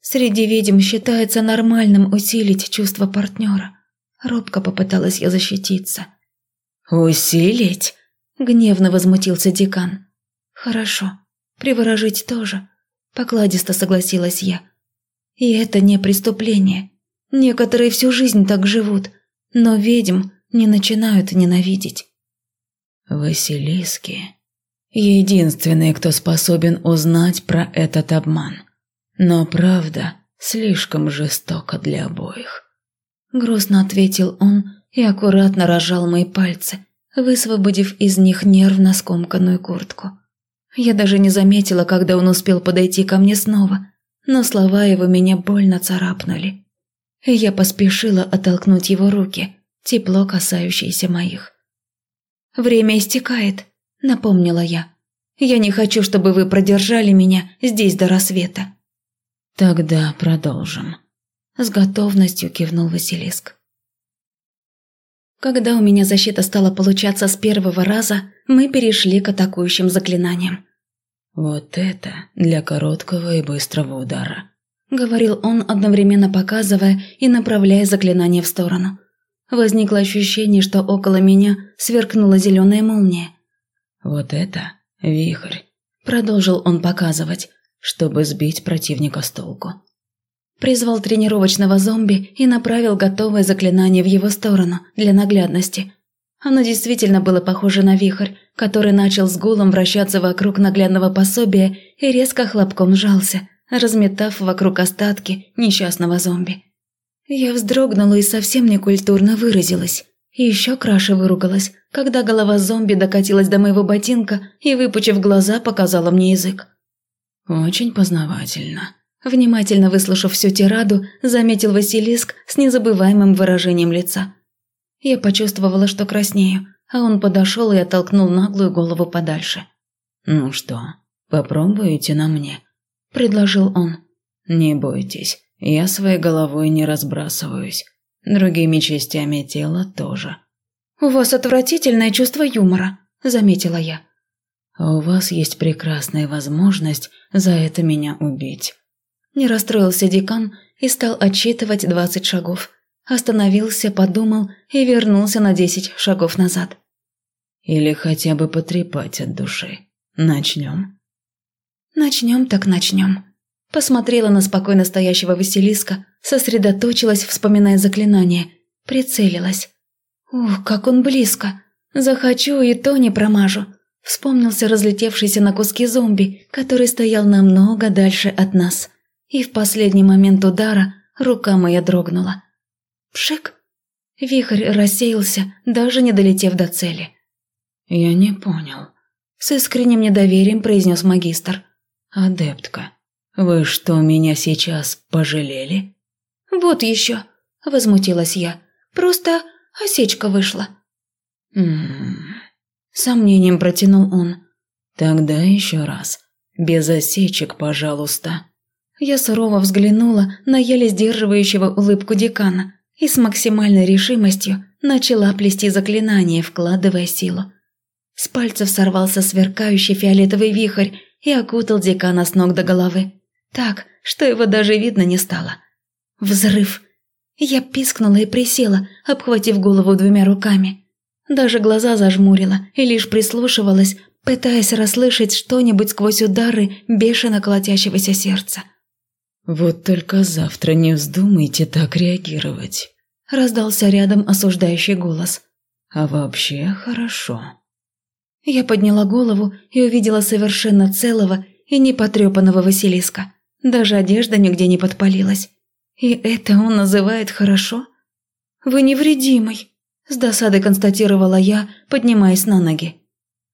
среди ведьм считается нормальным усилить чувство партнера. Робко попыталась я защититься. «Усилить?» – гневно возмутился декан. «Хорошо, приворожить тоже. Покладисто согласилась я. И это не преступление. Некоторые всю жизнь так живут, но ведьм не начинают ненавидеть. Василиски – единственный, кто способен узнать про этот обман. Но правда слишком жестока для обоих. Грустно ответил он и аккуратно разжал мои пальцы, высвободив из них нервно скомканную куртку. Я даже не заметила, когда он успел подойти ко мне снова, но слова его меня больно царапнули. Я поспешила оттолкнуть его руки, тепло касающиеся моих. «Время истекает», — напомнила я. «Я не хочу, чтобы вы продержали меня здесь до рассвета». «Тогда продолжим», — с готовностью кивнул Василиск. Когда у меня защита стала получаться с первого раза, мы перешли к атакующим заклинаниям. «Вот это для короткого и быстрого удара», — говорил он, одновременно показывая и направляя заклинание в сторону. Возникло ощущение, что около меня сверкнула зеленая молния. «Вот это вихрь», — продолжил он показывать, чтобы сбить противника с толку. Призвал тренировочного зомби и направил готовое заклинание в его сторону для наглядности. Оно действительно было похоже на вихрь, который начал с гулом вращаться вокруг наглядного пособия и резко хлопком сжался, разметав вокруг остатки несчастного зомби. Я вздрогнула и совсем некультурно выразилась. И еще краше выругалась, когда голова зомби докатилась до моего ботинка и, выпучив глаза, показала мне язык. «Очень познавательно», Внимательно выслушав всю тираду, заметил Василиск с незабываемым выражением лица. Я почувствовала, что краснею, а он подошел и оттолкнул наглую голову подальше. «Ну что, попробуете на мне?» – предложил он. «Не бойтесь, я своей головой не разбрасываюсь. другими частями тела тоже. «У вас отвратительное чувство юмора», – заметила я. А у вас есть прекрасная возможность за это меня убить». Не расстроился декан и стал отсчитывать двадцать шагов. Остановился, подумал и вернулся на десять шагов назад. «Или хотя бы потрепать от души. Начнем?» «Начнем так начнем». Посмотрела на спокойно стоящего Василиска, сосредоточилась, вспоминая заклинание, прицелилась. Ух, как он близко. Захочу и то не промажу. Вспомнился разлетевшийся на куски зомби, который стоял намного дальше от нас. И в последний момент удара рука моя дрогнула. Пшик! Вихрь рассеялся, даже не долетев до цели. «Я не понял», – с искренним недоверием произнес магистр. «Адептка, вы что, меня сейчас пожалели?» «Вот еще», – возмутилась я. «Просто осечка вышла». «Ммм, Сомнением протянул он. «Тогда еще раз. Без осечек, пожалуйста». Я сурово взглянула на еле сдерживающего улыбку декана и с максимальной решимостью начала плести заклинание, вкладывая силу. С пальцев сорвался сверкающий фиолетовый вихрь и окутал декана с ног до головы. Так, что его даже видно не стало. Взрыв. Я пискнула и присела, обхватив голову двумя руками. Даже глаза зажмурила и лишь прислушивалась, пытаясь расслышать что-нибудь сквозь удары бешено колотящегося сердца. «Вот только завтра не вздумайте так реагировать», – раздался рядом осуждающий голос. «А вообще хорошо». Я подняла голову и увидела совершенно целого и непотрепанного Василиска. Даже одежда нигде не подпалилась. И это он называет хорошо? «Вы невредимый», с досадой констатировала я, поднимаясь на ноги.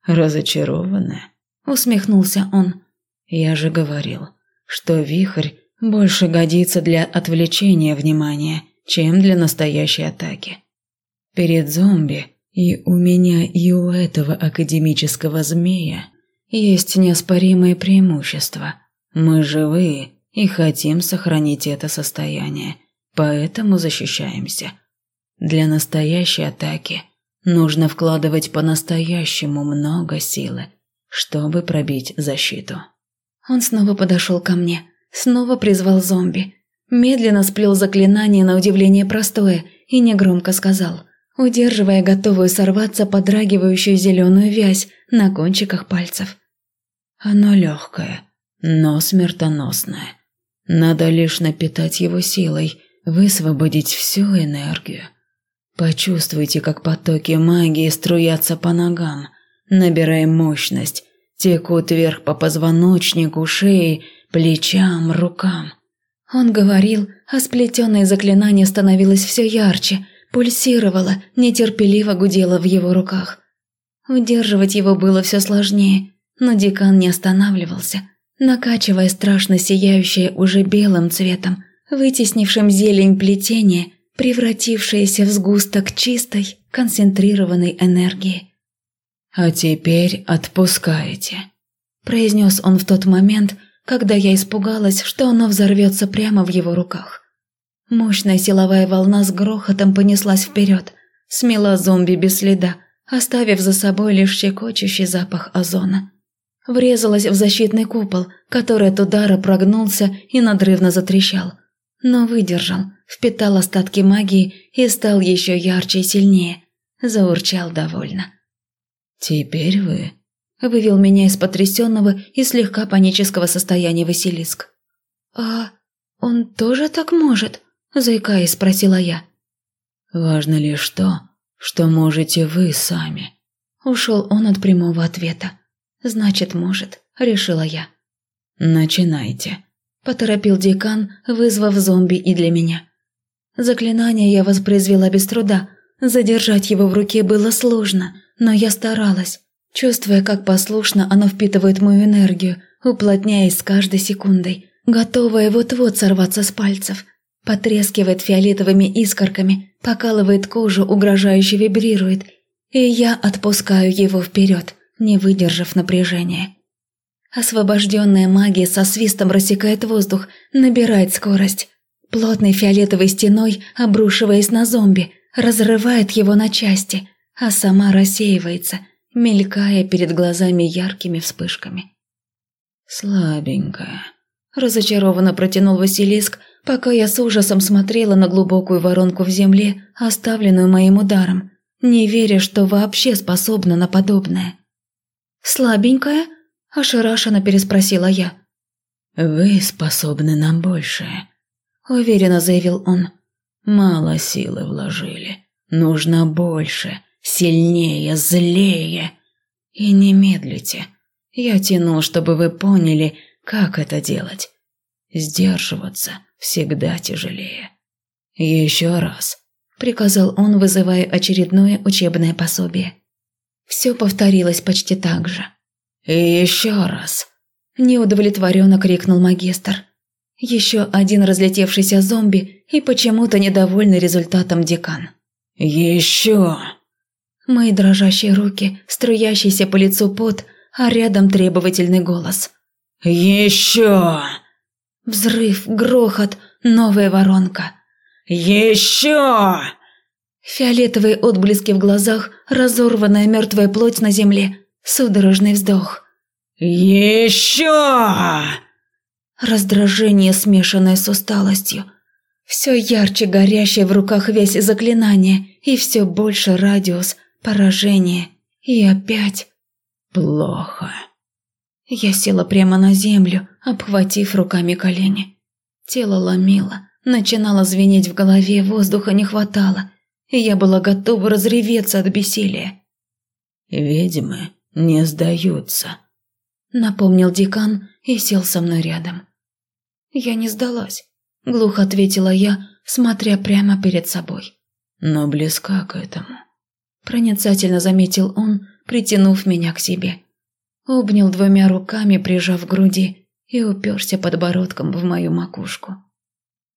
«Разочарованная?» – усмехнулся он. «Я же говорил, что вихрь больше годится для отвлечения внимания, чем для настоящей атаки. Перед зомби и у меня, и у этого академического змея есть неоспоримое преимущество. Мы живые и хотим сохранить это состояние, поэтому защищаемся». Для настоящей атаки нужно вкладывать по-настоящему много силы, чтобы пробить защиту. Он снова подошел ко мне, снова призвал зомби. Медленно сплел заклинание на удивление простое и негромко сказал, удерживая готовую сорваться подрагивающую зеленую вязь на кончиках пальцев. Оно легкое, но смертоносное. Надо лишь напитать его силой, высвободить всю энергию. Почувствуйте, как потоки магии струятся по ногам, набирая мощность, текут вверх по позвоночнику, шее, плечам, рукам. Он говорил, а сплетенное заклинание становилось все ярче, пульсировало, нетерпеливо гудело в его руках. Удерживать его было все сложнее, но декан не останавливался, накачивая страшно сияющее уже белым цветом, вытеснившим зелень плетения превратившееся в сгусток чистой, концентрированной энергии. «А теперь отпускаете», – произнес он в тот момент, когда я испугалась, что оно взорвется прямо в его руках. Мощная силовая волна с грохотом понеслась вперед, смела зомби без следа, оставив за собой лишь щекочущий запах озона. Врезалась в защитный купол, который от удара прогнулся и надрывно затрещал – но выдержал, впитал остатки магии и стал еще ярче и сильнее. Заурчал довольно. «Теперь вы...» – вывел меня из потрясенного и слегка панического состояния Василиск. «А он тоже так может?» – заикаясь, спросила я. «Важно лишь то, что можете вы сами». Ушел он от прямого ответа. «Значит, может», – решила я. «Начинайте», Поторопил декан, вызвав зомби и для меня. Заклинание я воспроизвела без труда. Задержать его в руке было сложно, но я старалась, чувствуя, как послушно оно впитывает мою энергию, уплотняясь с каждой секундой, готовая вот-вот сорваться с пальцев. Потрескивает фиолетовыми искорками, покалывает кожу, угрожающе вибрирует, и я отпускаю его вперед, не выдержав напряжения. Освобожденная магия со свистом рассекает воздух, набирает скорость. плотной фиолетовой стеной обрушиваясь на зомби, разрывает его на части, а сама рассеивается, мелькая перед глазами яркими вспышками. «Слабенькая», – разочарованно протянул Василиск, пока я с ужасом смотрела на глубокую воронку в земле, оставленную моим ударом, не веря, что вообще способна на подобное. «Слабенькая?» – ошарашенно переспросила я. «Вы способны на большее», – уверенно заявил он. «Мало силы вложили. Нужно больше, сильнее, злее. И не медлите. Я тянул, чтобы вы поняли, как это делать. Сдерживаться всегда тяжелее. Еще раз», – приказал он, вызывая очередное учебное пособие. Все повторилось почти так же. «И еще раз», – неудовлетворенно крикнул магистр. Еще один разлетевшийся зомби и почему-то недовольный результатом декан. «Еще!» Мои дрожащие руки, струящийся по лицу пот, а рядом требовательный голос. «Еще!» Взрыв, грохот, новая воронка. «Еще!» Фиолетовые отблески в глазах, разорванная мертвая плоть на земле, судорожный вздох. «Еще!» Раздражение, смешанное с усталостью. Все ярче горящее в руках весь заклинание, и все больше радиус, поражение. И опять... Плохо. Я села прямо на землю, обхватив руками колени. Тело ломило, начинало звенеть в голове, воздуха не хватало, и я была готова разреветься от бессилия. «Ведьмы не сдаются», — напомнил декан и сел со мной рядом. «Я не сдалась», — глухо ответила я, смотря прямо перед собой. «Но близка к этому», — проницательно заметил он, притянув меня к себе. Обнял двумя руками, прижав к груди, и уперся подбородком в мою макушку.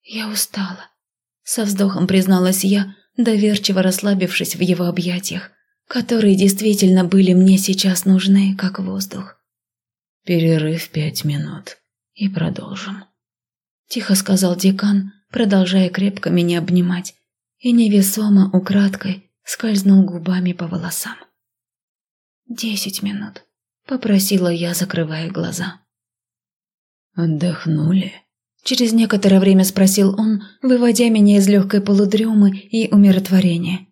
«Я устала», — со вздохом призналась я, доверчиво расслабившись в его объятиях, которые действительно были мне сейчас нужны, как воздух. «Перерыв пять минут и продолжим», – тихо сказал декан, продолжая крепко меня обнимать, и невесомо украдкой скользнул губами по волосам. «Десять минут», – попросила я, закрывая глаза. «Отдохнули?» Через некоторое время спросил он, выводя меня из легкой полудремы и умиротворения.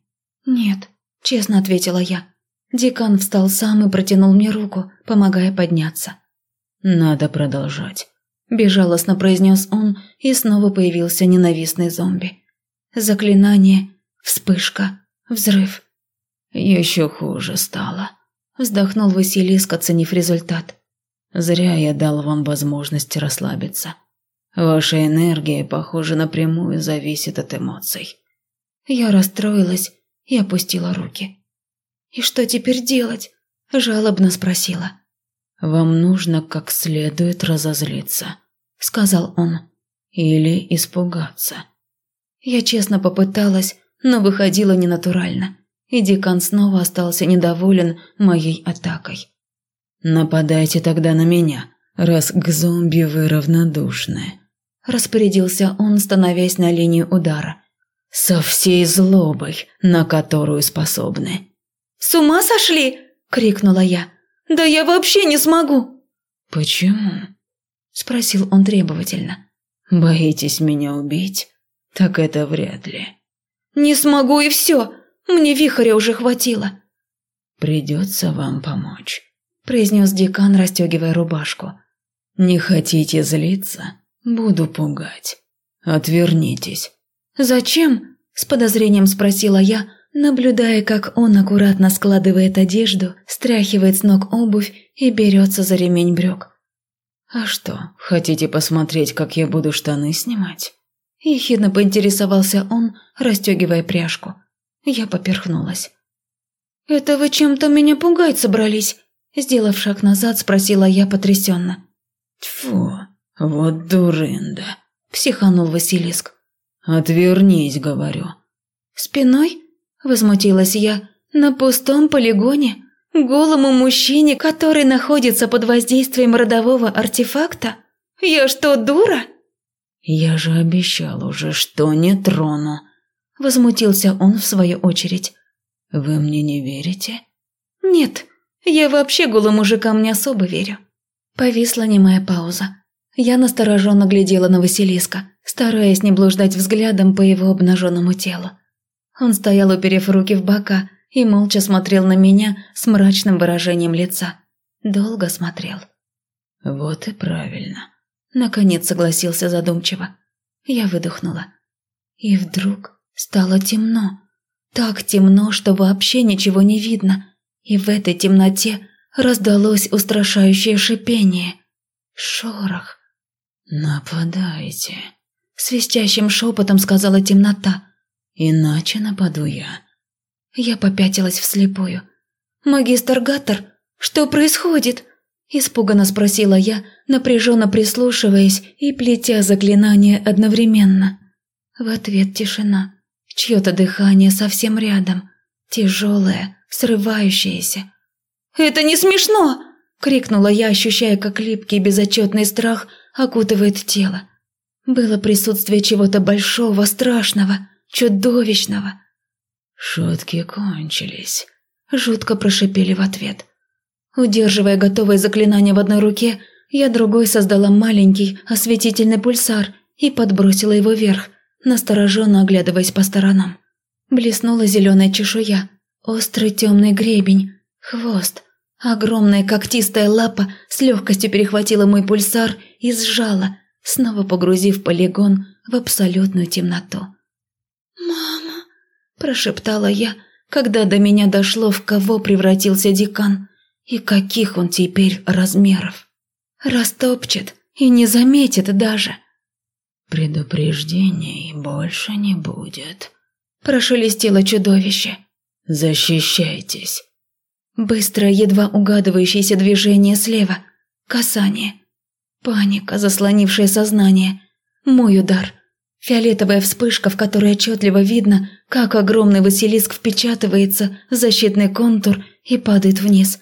«Нет», – честно ответила я. Декан встал сам и протянул мне руку, помогая подняться. «Надо продолжать», – безжалостно произнес он, и снова появился ненавистный зомби. Заклинание, вспышка, взрыв. «Еще хуже стало», – вздохнул Василиск, оценив результат. «Зря я дал вам возможность расслабиться». Ваша энергия, похоже, напрямую зависит от эмоций. Я расстроилась и опустила руки. «И что теперь делать?» – жалобно спросила. «Вам нужно как следует разозлиться», – сказал он. «Или испугаться». Я честно попыталась, но выходила ненатурально, и декан снова остался недоволен моей атакой. «Нападайте тогда на меня, раз к зомби вы равнодушны», распорядился он, становясь на линию удара. «Со всей злобой, на которую способны». «С ума сошли?» – крикнула я. «Да я вообще не смогу!» «Почему?» – спросил он требовательно. «Боитесь меня убить? Так это вряд ли». «Не смогу и все. Мне вихря уже хватило». «Придется вам помочь», – произнес декан, расстегивая рубашку. «Не хотите злиться? Буду пугать. Отвернитесь. Зачем? С подозрением спросила я, наблюдая, как он аккуратно складывает одежду, стряхивает с ног обувь и берется за ремень брюк. «А что, хотите посмотреть, как я буду штаны снимать?» Ехидно поинтересовался он, расстегивая пряжку. Я поперхнулась. «Это вы чем-то меня пугать собрались?» Сделав шаг назад, спросила я потрясенно. «Тьфу, «Вот дурында!» – психанул Василиск. «Отвернись, говорю». «Спиной?» – возмутилась я. «На пустом полигоне? Голому мужчине, который находится под воздействием родового артефакта? Я что, дура?» Я же обещал уже, что не трону. Возмутился он в свою очередь. Вы мне не верите? Нет, я вообще голым мужикам не особо верю. Повисла немая пауза. Я настороженно глядела на Василиска, стараясь не блуждать взглядом по его обнаженному телу. Он стоял, уперев руки в бока, и молча смотрел на меня с мрачным выражением лица. Долго смотрел. «Вот и правильно», – наконец согласился задумчиво. Я выдохнула. И вдруг стало темно. Так темно, что вообще ничего не видно. И в этой темноте раздалось устрашающее шипение. Шорох. «Нападайте», – свистящим шепотом сказала темнота. «Иначе нападу я». Я попятилась вслепую. «Магистр Гаттер, что происходит?» Испуганно спросила я, напряженно прислушиваясь и плетя заклинание одновременно. В ответ тишина. Чье-то дыхание совсем рядом. Тяжелое, срывающееся. «Это не смешно!» – крикнула я, ощущая, как липкий безотчетный страх окутывает тело. Было присутствие чего-то большого, страшного, чудовищного. «Шутки кончились», – жутко прошипели в ответ. Удерживая готовое заклинание в одной руке, я другой создала маленький осветительный пульсар и подбросила его вверх, настороженно оглядываясь по сторонам. Блеснула зеленая чешуя, острый темный гребень, хвост. Огромная когтистая лапа с легкостью перехватила мой пульсар и сжала, снова погрузив полигон в абсолютную темноту. «Мама!» – прошептала я, когда до меня дошло, в кого превратился декан – и каких он теперь размеров? Растопчет и не заметит даже. «Предупреждений больше не будет», – прошелестело чудовище. «Защищайтесь». Быстрое, едва угадывающееся движение слева. Касание. Паника, заслонившая сознание. Мой удар. Фиолетовая вспышка, в которой отчетливо видно, как огромный Василиск впечатывается в защитный контур и падает вниз.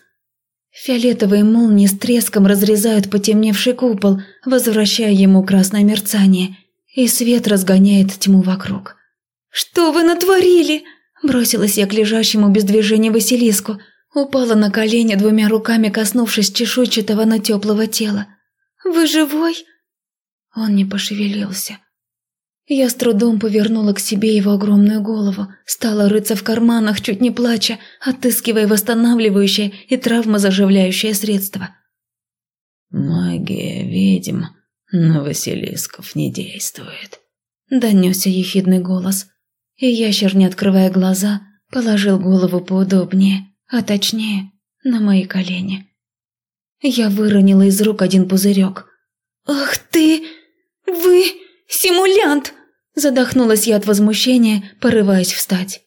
Фиолетовые молнии с треском разрезают потемневший купол, возвращая ему красное мерцание, и свет разгоняет тьму вокруг. «Что вы натворили?» Бросилась я к лежащему без движения Василиску, упала на колени двумя руками, коснувшись чешуйчатого, но теплого тела. «Вы живой?» Он не пошевелился. Я с трудом повернула к себе его огромную голову, стала рыться в карманах, чуть не плача, отыскивая восстанавливающее и травмозаживляющее средство. «Магия ведьм на Василисков не действует», – донесся ехидный голос. И ящер, не открывая глаза, положил голову поудобнее, а точнее, на мои колени. Я выронила из рук один пузырек. «Ах ты! Вы!» Симулянт!» Задохнулась я от возмущения, порываясь встать.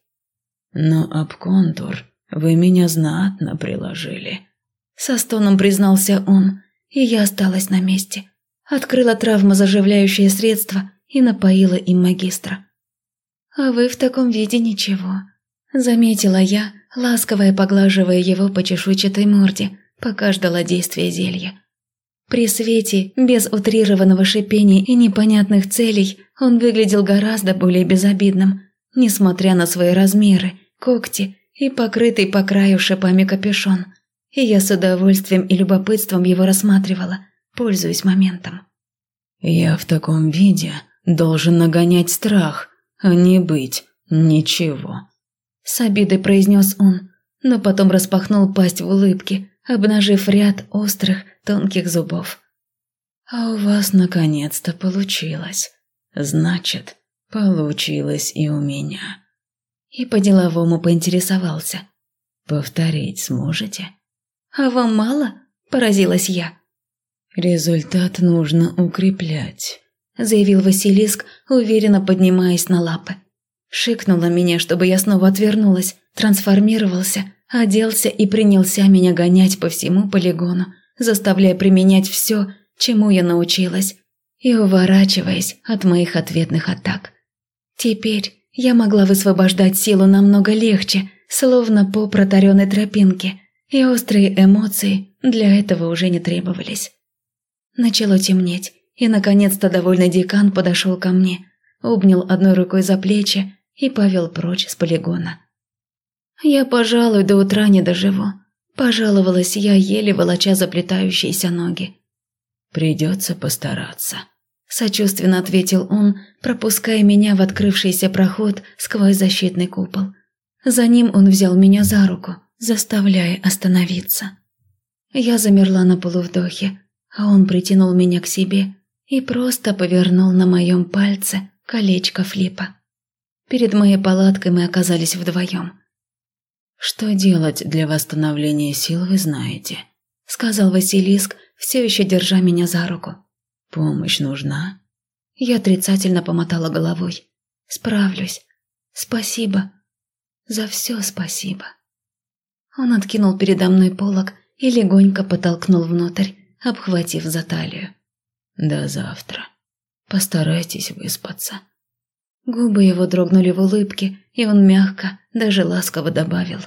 «Но об контур вы меня знатно приложили», — со стоном признался он, и я осталась на месте. Открыла травмозаживляющее средство и напоила им магистра. «А вы в таком виде ничего», — заметила я, ласково поглаживая его по чешуйчатой морде, пока ждала действия зелья. При свете, без утрированного шипения и непонятных целей, он выглядел гораздо более безобидным, несмотря на свои размеры, когти и покрытый по краю шипами капюшон. И я с удовольствием и любопытством его рассматривала, пользуясь моментом. «Я в таком виде должен нагонять страх, а не быть ничего», – с обидой произнес он, но потом распахнул пасть в улыбке, обнажив ряд острых, тонких зубов. «А у вас наконец-то получилось. Значит, получилось и у меня». И по-деловому поинтересовался. «Повторить сможете?» «А вам мало?» – поразилась я. «Результат нужно укреплять», – заявил Василиск, уверенно поднимаясь на лапы. Шикнула меня, чтобы я снова отвернулась, трансформировался, оделся и принялся меня гонять по всему полигону, заставляя применять все, чему я научилась, и уворачиваясь от моих ответных атак. Теперь я могла высвобождать силу намного легче, словно по протаренной тропинке, и острые эмоции для этого уже не требовались. Начало темнеть, и, наконец-то, довольный декан подошел ко мне, обнял одной рукой за плечи и повел прочь с полигона. «Я, пожалуй, до утра не доживу», – пожаловалась я, еле волоча заплетающиеся ноги. «Придется постараться», – сочувственно ответил он, пропуская меня в открывшийся проход сквозь защитный купол. За ним он взял меня за руку, заставляя остановиться. Я замерла на полувдохе, а он притянул меня к себе и просто повернул на моем пальце колечко флипа. Перед моей палаткой мы оказались вдвоем. «Что делать для восстановления сил, вы знаете», — сказал Василиск, все еще держа меня за руку. «Помощь нужна?» Я отрицательно помотала головой. «Справлюсь. Спасибо. За все спасибо». Он откинул передо мной полог и легонько потолкнул внутрь, обхватив за талию. «До завтра. Постарайтесь выспаться». Губы его дрогнули в улыбке, и он мягко, даже ласково добавил.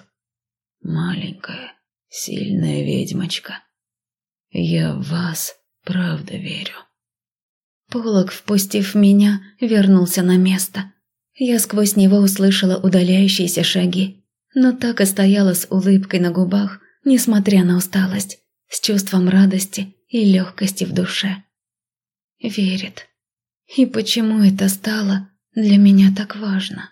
«Маленькая, сильная ведьмочка, я в вас правда верю». Полок, впустив меня, вернулся на место. Я сквозь него услышала удаляющиеся шаги, но так и стояла с улыбкой на губах, несмотря на усталость, с чувством радости и легкости в душе. Верит. И почему это стало для меня так важно?